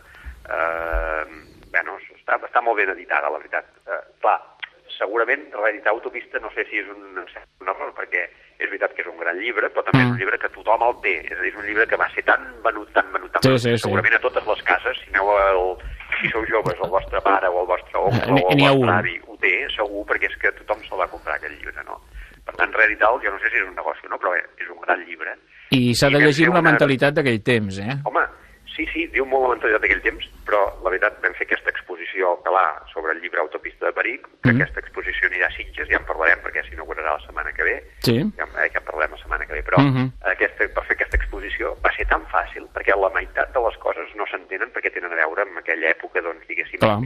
eh, bueno, està, està molt ben editada, la veritat. Eh, clar, segurament reeditar Autopista no sé si és un, un error, perquè és veritat que és un gran llibre, però també és Mm. un llibre que tothom el té. És a dir, és un llibre que va ser tan venut, tan venut, tan Sí, venut, sí, sí. segurament a totes les cases, si aneu al, si sou joves, el vostre pare o el vostre oncle o el vostre avi ho té, segur, perquè és que tothom se'l va comprar, aquest llibre, no? Per tant, reeditar-lo, jo no sé si és un negoci o no, però bé, és un gran llibre. I s'ha de llegir la una- mentalitat d'aquell temps, eh? Home, sí, sí, diu molt la mentalitat d'aquell temps, però la veritat vam fer aquesta exposició a Calà sobre el llibre Autopista de Peric, que Mhm. aquesta exposició anirà a Sitges, ja en parlarem perquè s'inaugurarà la setmana que ve, Sí. ja, eh, ja en parlarem la setmana que ve, però Mhm. aquesta, per fer aquesta exposició va ser tan fàcil, perquè la meitat de les coses no s'entenen perquè tenen a veure amb aquella època, doncs, diguéssim, Clar.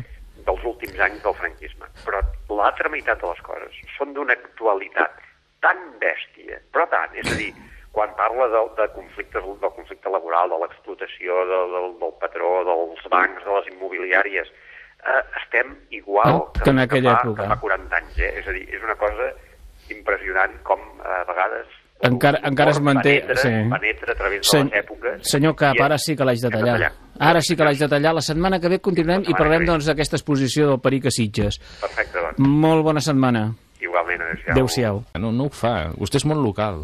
dels últims anys del franquisme. Però l'altra meitat de les coses són d'una actualitat tan bèstia, però tant, és a dir, quan parla de, de conflictes, del conflicte laboral, de l'explotació del, del, del patró, dels bancs, de les immobiliàries, eh, estem igual Oh, que en aquella fa, època. que fa 40 anys, eh? És a dir, és una cosa impressionant com eh, a vegades Encara, encara es manté... penetra, sí. penetra a través de Sen- les èpoques. Senyor Cap, ara sí que l'haig de tallar. Ara sí que l'haig de tallar. La setmana que ve continuem i parlem que doncs, d'aquesta exposició del Peric a Sitges. Perfecte, doncs. Molt bona setmana. Igualment, adéu-siau. Adéu-siau. No, no ho fa. Vostè és molt local.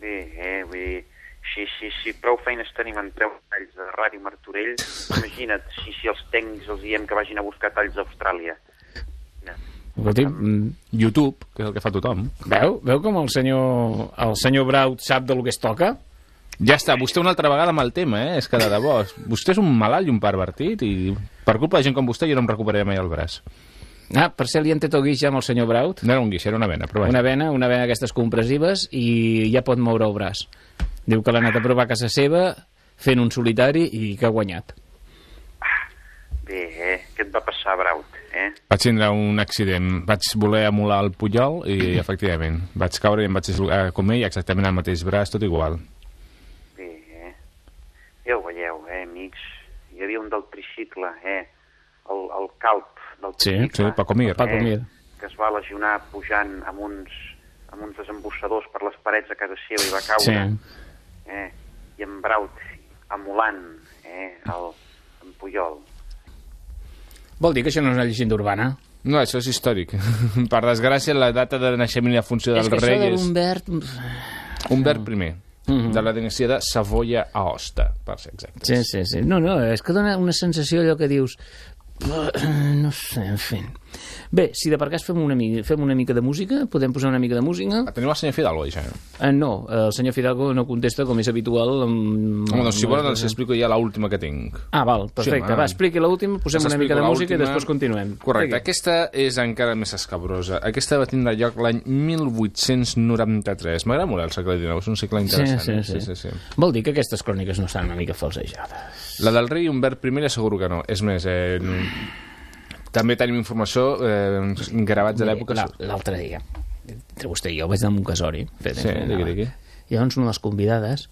Bé, eh, vull dir, si, si, si prou feines tenim en treure talls de Ràdio Martorell, imagina't si, si els tècnics els diem que vagin a buscar talls d'Austràlia. Escolti, mm, YouTube, que és el que fa tothom. veu? Veu com el senyor, el senyor Braut sap del que es toca? Ja està, vostè una altra vegada amb el tema, eh? És que de debò, vostè és un malalt i un pervertit i per culpa de gent com vostè jo no em recuperaré mai el braç. Ah, per ser li han tret el guix ja amb el senyor Braut. No era un guix, era una vena, però vaja. Una vena, una vena d'aquestes compressives i ja pot moure el braç. Diu que l'ha anat a provar a casa seva fent un solitari i que ha guanyat. Bé, eh, què et va passar, Braut? Eh? Vaig tindre un accident. Vaig voler emular el Puyol i, efectivament, vaig caure i em vaig eh, com ell, exactament el mateix braç, tot igual. Bé, eh? Ja ho veieu, eh, amics? Hi havia un del tricicle, eh? El, el calp del Sí, sí, Pacomir. Pacomir. Eh, que es va lesionar pujant amb uns, amb uns desembossadors per les parets a casa seva i va caure. Sí. eh, i en Braut emulant eh, el, en Puyol. Vol dir que això no és una llegenda urbana? No, això és històric. per desgràcia, la data de naixement i la funció del és que rei això de és l'Humbert... Humbert I, Mhm. de la dinastia de Savoia a Aosta, per ser exactes. Sí, sí, sí. No, no, és que dona una sensació allò que dius... No sé, en fi. Bé, si de per cas fem una, mica, fem una mica de música, podem posar una mica de música? Ah, Teniu el senyor Fidalgo, ja. Eh, no, el senyor Fidalgo no contesta com és habitual. Amb... Home, doncs si volen els explico ja l'última que tinc. Ah, val, perfecte. home. va, expliqui l'última, posem una mica de música i després continuem. Correcte, Expliqui. aquesta és encara més escabrosa. Aquesta va tindre lloc l'any 1893. M'agrada molt el segle XIX, és un segle Sí, interessant. sí, eh? sí. sí, sí. Vol dir que aquestes cròniques no estan una mica falsejades. La del rei Humbert I asseguro que no. És més, eh, també tenim informació eh, gravats de l'època... La- L'altre dia, entre vostè i jo, vaig anar a un casori. Fet, Sí, digui, digui. Llavors, una de les convidades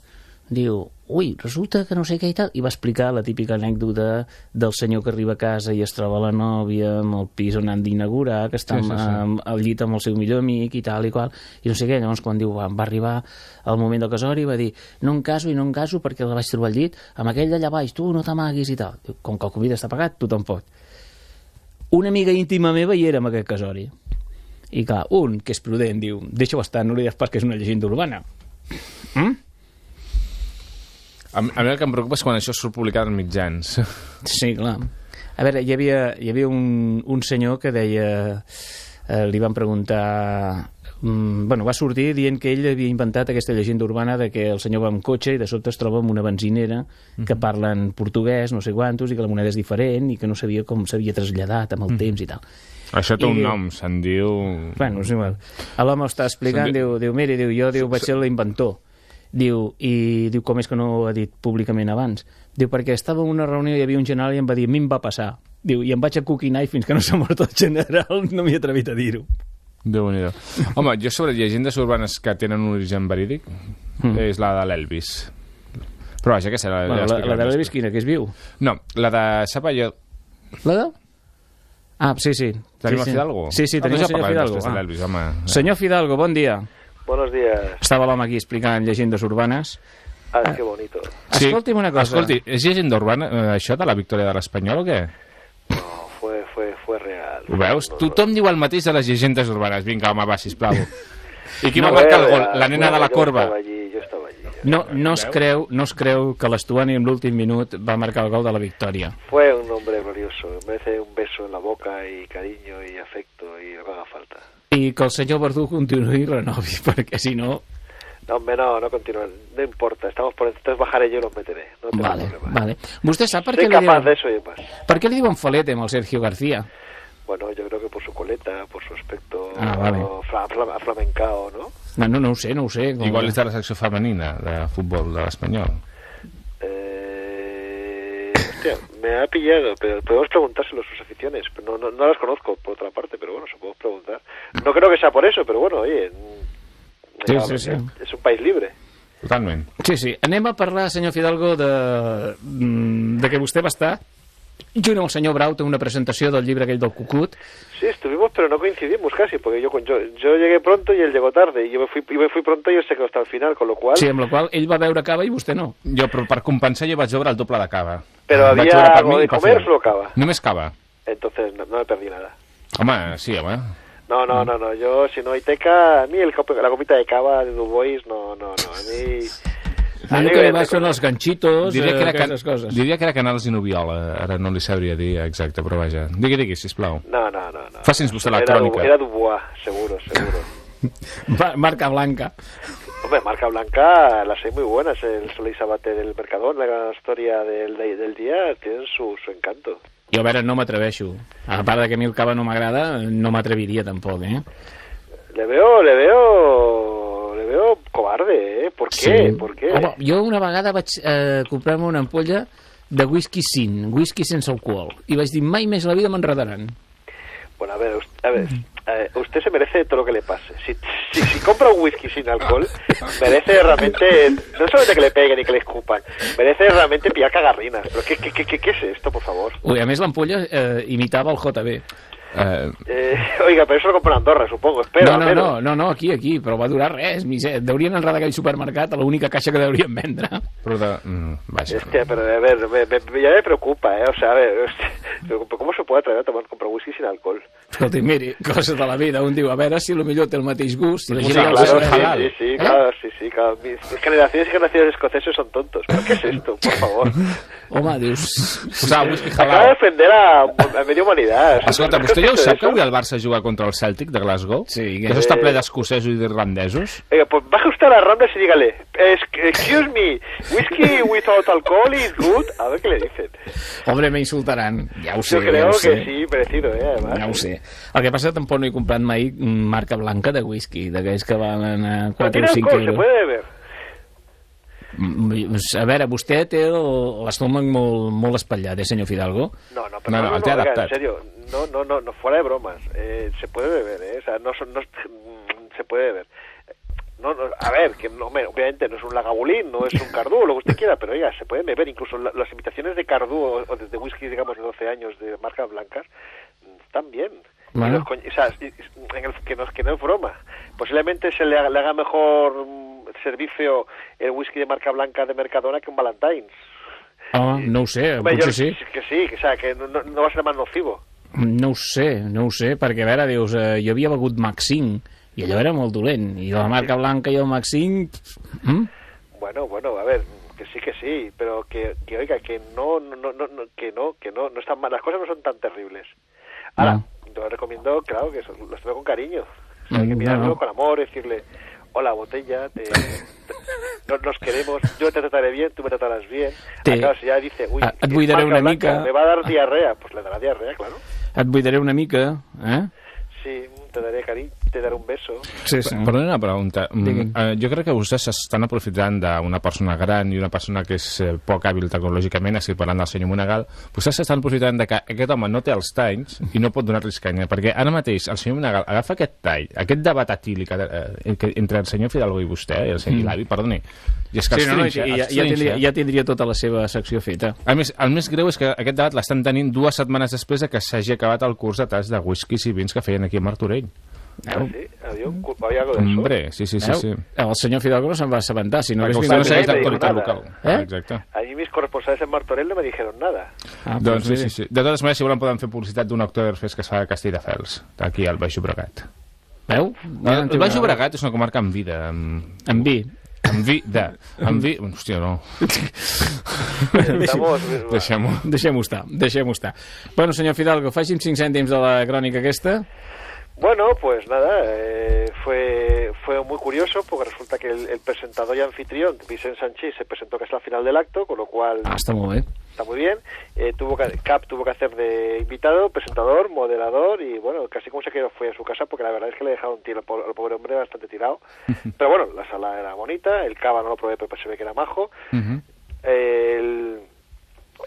diu, ui, resulta que no sé què i tal, i va explicar la típica anècdota del senyor que arriba a casa i es troba la nòvia amb el pis on han d'inaugurar, que està Sí, sí, sí. amb- al llit amb el seu millor amic i tal i qual, i no sé què, llavors quan diu, va, va arribar el moment del casori va dir, no em caso i no em caso perquè la vaig trobar al llit, amb aquell d'allà baix, tu no t'amaguis i tal. Diu, Com que el Covid està pagat, tothom pot. Una amiga íntima meva hi era amb aquest casori. I clar, un, que és prudent, diu, deixa-ho estar, no li digues pas que és una llegenda urbana. Mm? A, a mi el que em preocupa és quan això surt publicat als mitjans. Sí, clar. A veure, hi havia, hi havia un, un senyor que deia... Eh, li van preguntar... Mm, bueno, va sortir dient que ell havia inventat aquesta llegenda urbana de que el senyor va amb cotxe i de sobte es troba amb una benzinera que parlen portuguès, no sé quantos, i que la moneda és diferent i que no sabia com s'havia traslladat amb el temps i tal. Això té I un nom, se'n diu... Bueno, és igual. L'home està explicant, diu, diu, miri, diu, jo diu, vaig ser l'inventor. Diu, i diu, com és que no ho ha dit públicament abans? Diu, perquè estava en una reunió i hi havia un general i em va dir, a mi em va passar. Diu, i em vaig acuquinar i fins que no s'ha mort el general no m'hi he atrevit a dir-ho. déu nhi Home, jo sobre llegendes urbanes que tenen un origen verídic Mm. és la de l'Elvis. Però vaja, que serà... Bueno, la, la de l'Elvis, quina, que és viu? No, la de... Sap allò... La de? Ah, sí, sí. Tenim sí, el. Fidalgo? Sí, sí, Ah, tenim el senyor Fidalgo. Ah. home. Senyor Fidalgo, bon dia. Buenos días. Estava l'home aquí explicant llegendes urbanes. Ah, qué bonito. Escolti'm una cosa. Escolti, és llegenda urbana eh, això de la victòria de l'Espanyol o què? No, fue, fue, fue real. Ho veus? No, no, Tothom diu el mateix de les llegendes urbanes. Vinga, home, va, sisplau. I qui No, va marcar el fue gol? La nena de la corba. estaba allí, yo estaba allí. No, no, es creu, no es creu que l'Estuani en l'últim minut va marcar el gol de la victòria. Fue un hombre glorioso. Merece un beso en la boca y cariño y afecto y lo que haga falta. I que el senyor Verdú continuï i renovi, perquè si no... No, hombre, no, no continúen. No importa. Estamos por entonces bajaré yo y los meteré. No tengo Vale, problema. vale. Vostè sap per Soy què li capaz diuen... de eso y más. Per què li diuen falete amb el Sergio García? Bueno, yo creo que por su coleta, por su aspecto Ah, vale. flamencao, ¿no? No, no, no ho sé, no ho sé. Com... Igual és de la secció femenina de futbol de l'Espanyol. Eh, hostia, me ha pillado, pero podemos preguntárselo a sus aficiones. No, no, no las conozco, por otra parte, pero bueno, se podemos preguntar. No creo que sea por eso, pero bueno, oye, Sí, sí, sí. es un país libre. Totalment. Sí, sí. Anem a parlar, senyor Fidalgo, de, mm, de que vostè va estar junt amb el senyor Braut en una presentació del llibre aquell del Cucut. Sí, estuvimos, pero no coincidimos casi, porque yo, yo, yo llegué pronto y él llegó tarde, y yo me fui, yo me fui pronto y él se quedó hasta el final, con lo cual... Sí, amb la qual ell va veure cava i vostè no. Jo, però per compensar, jo vaig veure el doble de cava. Pero Vaig per algo de comer solo cava. Només cava. Entonces no, no me perdí nada. Home, sí, home. No, no, no, no, yo si no hay teca, a mí el, la copita de cava de Dubois, no, no, no, a mí... a El mí que li me- va són els ganxitos, Diria que, eh, era can... coses. Diria que era Canals i Nubiola, ara no li sabria dir exacte, però vaja. Digui, digui, sisplau. No, no, no. no. Faci'ns vostè la crònica. Era Dubois, seguro, seguro. Marca blanca. Hombre, marca blanca, las hay muy buenas. El Sol y Sabate del Mercador, la gran historia del, del día, tienen su, su encanto. Jo, a veure, no m'atreveixo. A part de que a mi el cava no m'agrada, no m'atreviria tampoc, eh? Le veo, le veo, le veo cobarde, ¿eh? ¿Por qué? ¿Por qué? Home, jo una vegada vaig eh, comprar-me una ampolla de whisky sin, whisky sense alcohol, i vaig dir, mai més la vida m'enredaran. Bueno, a ver, a ver, eh, usted se merece todo lo que le pase. Si, si, si compra un whisky sin alcohol, merece realmente, no solamente que le peguen y que le escupan, merece realmente pillar cagarrinas. Pero ¿qué, qué, qué, qué, es esto, por favor? Ui, a més l'ampolla eh, imitava el JB. Eh, Eh, oiga, pero eso lo compra en Andorra, supongo, espero. no, no, no, no, no, aquí, aquí, però va durar res. Miser. Deurien enredar aquell supermercat a l'única caixa que deurien vendre. però de... Mm, vaja. Hostia, pero a ver, me, me- ya me preocupa, ¿eh? O sea, a ver, hostia, pero ¿cómo se puede atrever a tomar, comprar whisky sin alcohol? Escolti, miri, coses de la vida. Un diu, a veure si millor té el mateix gust. Si la Sí, gent ja claro, sí, halal. sí, sí, ¿Eh? claro, sí, sí, claro. Mis generaciones y generaciones escoceses son tontos. ¿Pero qué es esto, por favor? Home, dius... Posar whisky Acaba de halal. defender a, a media humanidad. Escolta, ¿Qué vostè ja ho sap que avui el Barça juga contra el Celtic de Glasgow? Sí, Que això està ple d'escocesos i d'irlandesos? Oiga, pues baje usted a las Ramblas y dígale, "Es- excuse me, whisky without alcohol is good. A ver qué le dicen. Hombre, me insultaran. Ja ho sé, Yo ja creo ho sé. que sí, merecido, ¿eh? Además. Ja ho sé. El que passa tampoc no he comprat mai marca blanca de whisky, d'aquells que valen a Pero 4 tiene o 5 alcohol, se euros. puede beber. Mm, A veure, vostè té l'estómac molt, molt espatllat, eh, senyor Fidalgo? No, no, pero No, no, no, no, oiga, en serio, no, no, no, no, fuera de bromas, eh, se puede beber, ¿eh? O sea, no, son- no, mm, se puede beber. No, no, a ver, que no, hombre, obviamente no es un lagavulín, no es un cardú, lo que usted quiera, pero oiga, se pueden beber incluso la- las imitaciones de cardú o, o de, de whisky, digamos, de 12 años de marcas blancas, están bien. Bueno. los o sea, en el- que, no, que no es broma. Posiblemente se le haga, le haga mejor mm, servicio el whisky de marca blanca de Mercadona que un Valentine's. Ah, no ho sé, Hombre, potser yo- sí. Que sí, que, o sea, que no, no, va a ser más nocivo. No ho sé, no ho sé, perquè a veure, dius, eh, jo havia begut 5 i allò era molt dolent, i la marca blanca i el Mac 5... Mm? Bueno, bueno, a ver, que sí, que sí, pero que, que oiga, que no, no, no, no, que no, que no, no están mal, las cosas no son tan terribles. Ahora, No. yo le recomiendo, claro, que eso, lo estuve con cariño. O sea, hay que Mm, mirarlo no, con amor, decirle, hola, botella, te, te- nos, queremos, yo te trataré bien, tú me tratarás bien. Te- Ah, claro, si ya dice, uy, Ah, et buidaré una blanca, mica. Me va a dar diarrea, pues le dará diarrea, claro. Et buidaré una mica, eh? Sí, te daré cariño, te daré un beso. Sí, sí. Perdona una pregunta. Mm, eh, jo crec que vostès s'estan aprofitant d'una persona gran i una persona que és eh, poc hàbil tecnològicament, estic parlant del senyor Monegal, vostès s'estan aprofitant de que aquest home no té els talls i no pot donar-los canya, perquè ara mateix el senyor Monegal agafa aquest tall, aquest debat etílic eh, que- entre el senyor Fidalgo i vostè, i el senyor Mm. Ilavi, perdoni, i és que Sí, els no, no, trinxa, ja, ja, tindria, ja tindria tota la seva secció feta. A més, el més greu és que aquest debat l'estan tenint dues setmanes després de que s'hagi acabat el curs de tas de whiskies i vins que feien aquí a Martorell. Ah, sí, adiós, culpa, de eso. Hombre, sí, sí, sí. Sí. El senyor Fidalgo no se'n va assabentar, si no hagués vingut- me l'actualitat local. Eh? Exacte. A mí mis corresponsales en Martorell no me dijeron nada. Ah, Doncs sí, sí, sí. De totes maneres, si volen poden fer publicitat d'un Oktoberfest que es fa a Castelldefels, aquí al Baix Llobregat. Veu? Ja El, el Baix Llobregat és una comarca amb vida. Amb, En vi. amb vida. Amb vi... Hòstia, no. Deixem-ho. Deixem-ho estar, deixem-ho estar. Bueno, senyor Fidalgo, faci'm 5 cèntims de la crònica aquesta. Bueno, pues nada, eh, fue, fue muy curioso porque resulta que el, el presentador y anfitrión, Vicente Sanchís, se presentó casi al final del acto, con lo cual Ah, està molt bé. está muy bien. Eh, tuvo que, Cap tuvo que hacer de invitado, presentador, moderador y bueno, casi como se quedó fue a su casa porque la verdad es que le dejaron tiro al po- al pobre hombre bastante tirado. Pero bueno, la sala era bonita, el cava no lo probé, pero se ve que era majo. El...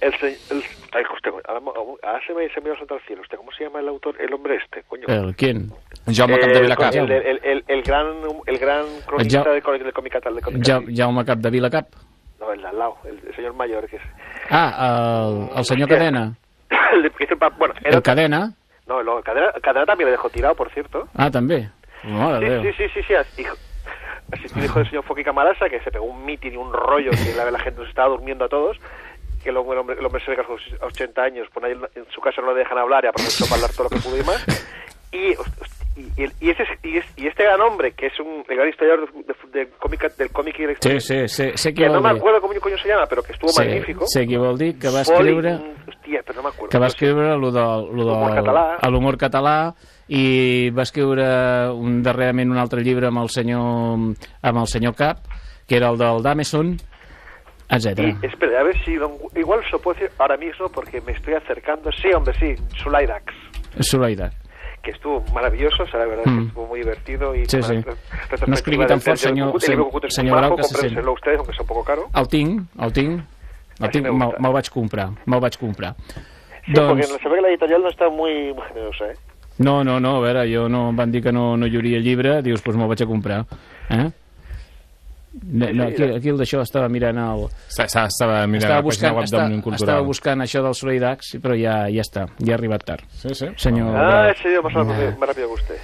El, el, ay, hostia, ahora, ahora se me, se me va a saltar al cielo. Hostia, ¿Cómo se llama el autor, el hombre este? Coño. El quién? Jaume Eh, Capdevila el, Cap. el, el, el, el gran, el gran cronista Ja- del, cómic- del cómic catalán. Ja. Jaume Capdevila Cap. No, el de al lado, el, el señor mayor. Que es, Ah, el, el senyor Cadena. el de- el bueno, era, El Cadena. no, no, el cadena, cadena también le dejó tirado, por cierto. Ah, també. Mare de Déu. Sí, sí, sí, sí, sí. así- Hijo, asistió el hijo del señor Foki Camarasa, que se pegó un mitin y un rollo que la, la gente nos estaba durmiendo a todos. Que el hombre, el hombre, se ve que a sus 80 años, pues nadie en su casa no le dejan hablar y aprovechó para hablar todo lo que pudo y más. Y, y, y, ese, y, es- y este gran hombre, que es un el gran historiador de- de- del cómic del cómic y la Sí, historia, sí, sé, que no me acuerdo cómo coño se llama, pero que estuvo Sé, magnífico. sé qui vol dir, que va escriure... Hòstia, però no m'acuerdo. que va escriure lo del, lo L'humor del, català. l'humor català i va escriure un, darrerament un altre llibre amb el senyor amb el senyor Cap que era el del Dameson etc. Y espera, a ver si don- igual se lo puedo decir ahora mismo porque me estoy acercando. Sí, hombre, sí, Sulairax, Solaida. que estuvo maravilloso, o sea, la verdad es Mm. que estuvo muy divertido y Sí, sí. No escrigui tan fort, senyor- es senyor muy Grau, que se sent. ustedes, aunque sea un poco caro. El tinc, el tinc, el tinc, me me'l me'l vaig comprar, me'l vaig comprar. Sí, doncs, porque se ve que la editorial no está muy, generosa, ¿eh? no, no, no, a veure, jo no em van dir que no, no hi hauria llibre, dius, doncs me'l vaig a comprar. Eh? No, no, aquí, aquí el d'això estava mirant el... Està- Estava mirant estava la pàgina buscant, web està, d'Òmnium estava buscant això del Solidax, però ja, ja està, ja ha arribat tard. Sí, sí. Senyor Ah, ese idioma más rápido, más rápido que usted.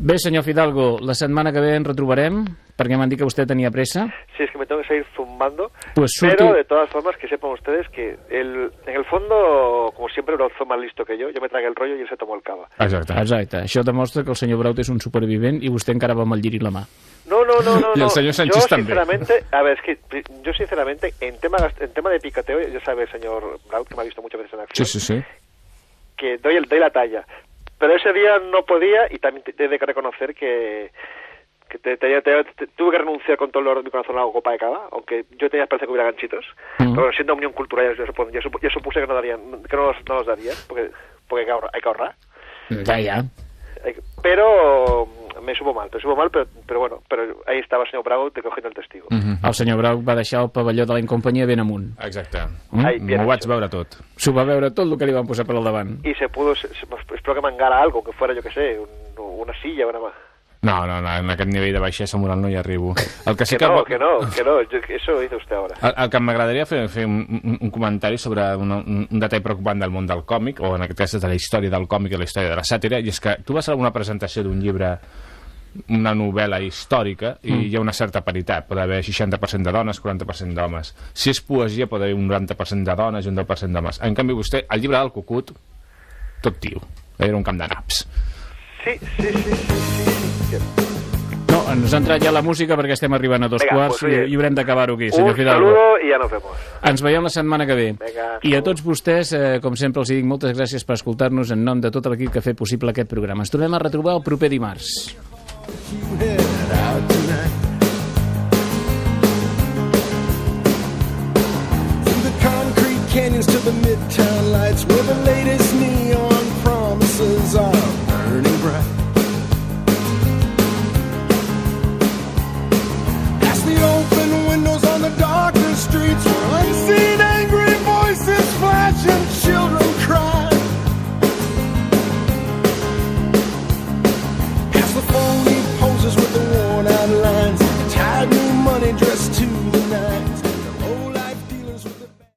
Bé, senyor Fidalgo, la setmana que ve ens retrobarem, perquè m'han dit que vostè tenia pressa. Sí, es que me tengo que seguir zumbando. Pues surti... Pero de todas formas, que sepan ustedes que el, en el fondo, como siempre, Brauzón más listo que yo. Yo me tragué el rollo y él se tomó el cava. Exacte. Exacte, això demostra que el senyor Braut és un supervivent i vostè encara va amb el lliri a la mà. No, no, no, no. Y el señor Sánchez yo, sinceramente, a ver, es que yo, sinceramente, en tema, en tema de picateo, ya sabe, señor Braut, que me ha visto muchas veces en Sí, acción, sí, sí. que doy, el, doy la talla. Pero ese día no podía y también he de reconocer que, que te- te- te- te- tuve que renunciar con todo el dolor de mi corazón a la copa de cava, aunque yo tenía esperanza que hubiera ganchitos. Mm. Pero siendo Unión Cultural, ya, ya, ya supuse que no, darían, que no, los, no los darían, porque, porque hay que ahorrar. Hay que que- Pero mm, me supo mal, me supo mal, pero, pero bueno, pero ahí estaba el señor Bravo te cogiendo el testigo. El senyor Brau va deixar el pavelló de la incompanyia ben amunt. Exacte. Mm? Ai, bien M'ho vaig veure tot. S'ho va veure tot el que li van posar per al davant. Y se pudo, se- se- espero que mangara algo, que fuera, yo que sé, un- una silla, una más. No, no, no, en aquest nivell de baixesa moral no hi arribo. El que sí Que que... no, que no, que no, eso dice usted ahora. El, el que m'agradaria fer, fer un, un, comentari sobre un, un detall preocupant del món del còmic, o en aquest cas de la història del còmic i la història de la sàtira, i és que tu vas a una presentació d'un llibre una novel·la històrica i Mm. hi ha una certa paritat, pot haver 60% de dones, 40% d'homes. Si és poesia pot haver un 90% de dones i un 10% d'homes. En canvi vostè, el llibre del Cucut, tot tio. Era un camp de naps. Sí, sí, sí, sí, sí. No, ens ha entrat ja la música perquè estem arribant a dos Vinga, quarts pues, i, i haurem d'acabar-ho aquí, senyor Fidalgo. Un saludo i ja nos vemos. Ens veiem la setmana que ve. Vinga, I a tots vostès, eh, com sempre els dic, moltes gràcies per escoltar-nos en nom de tot l'equip que ha fet possible aquest programa. Ens tornem a retrobar el proper dimarts. Canyons to the middle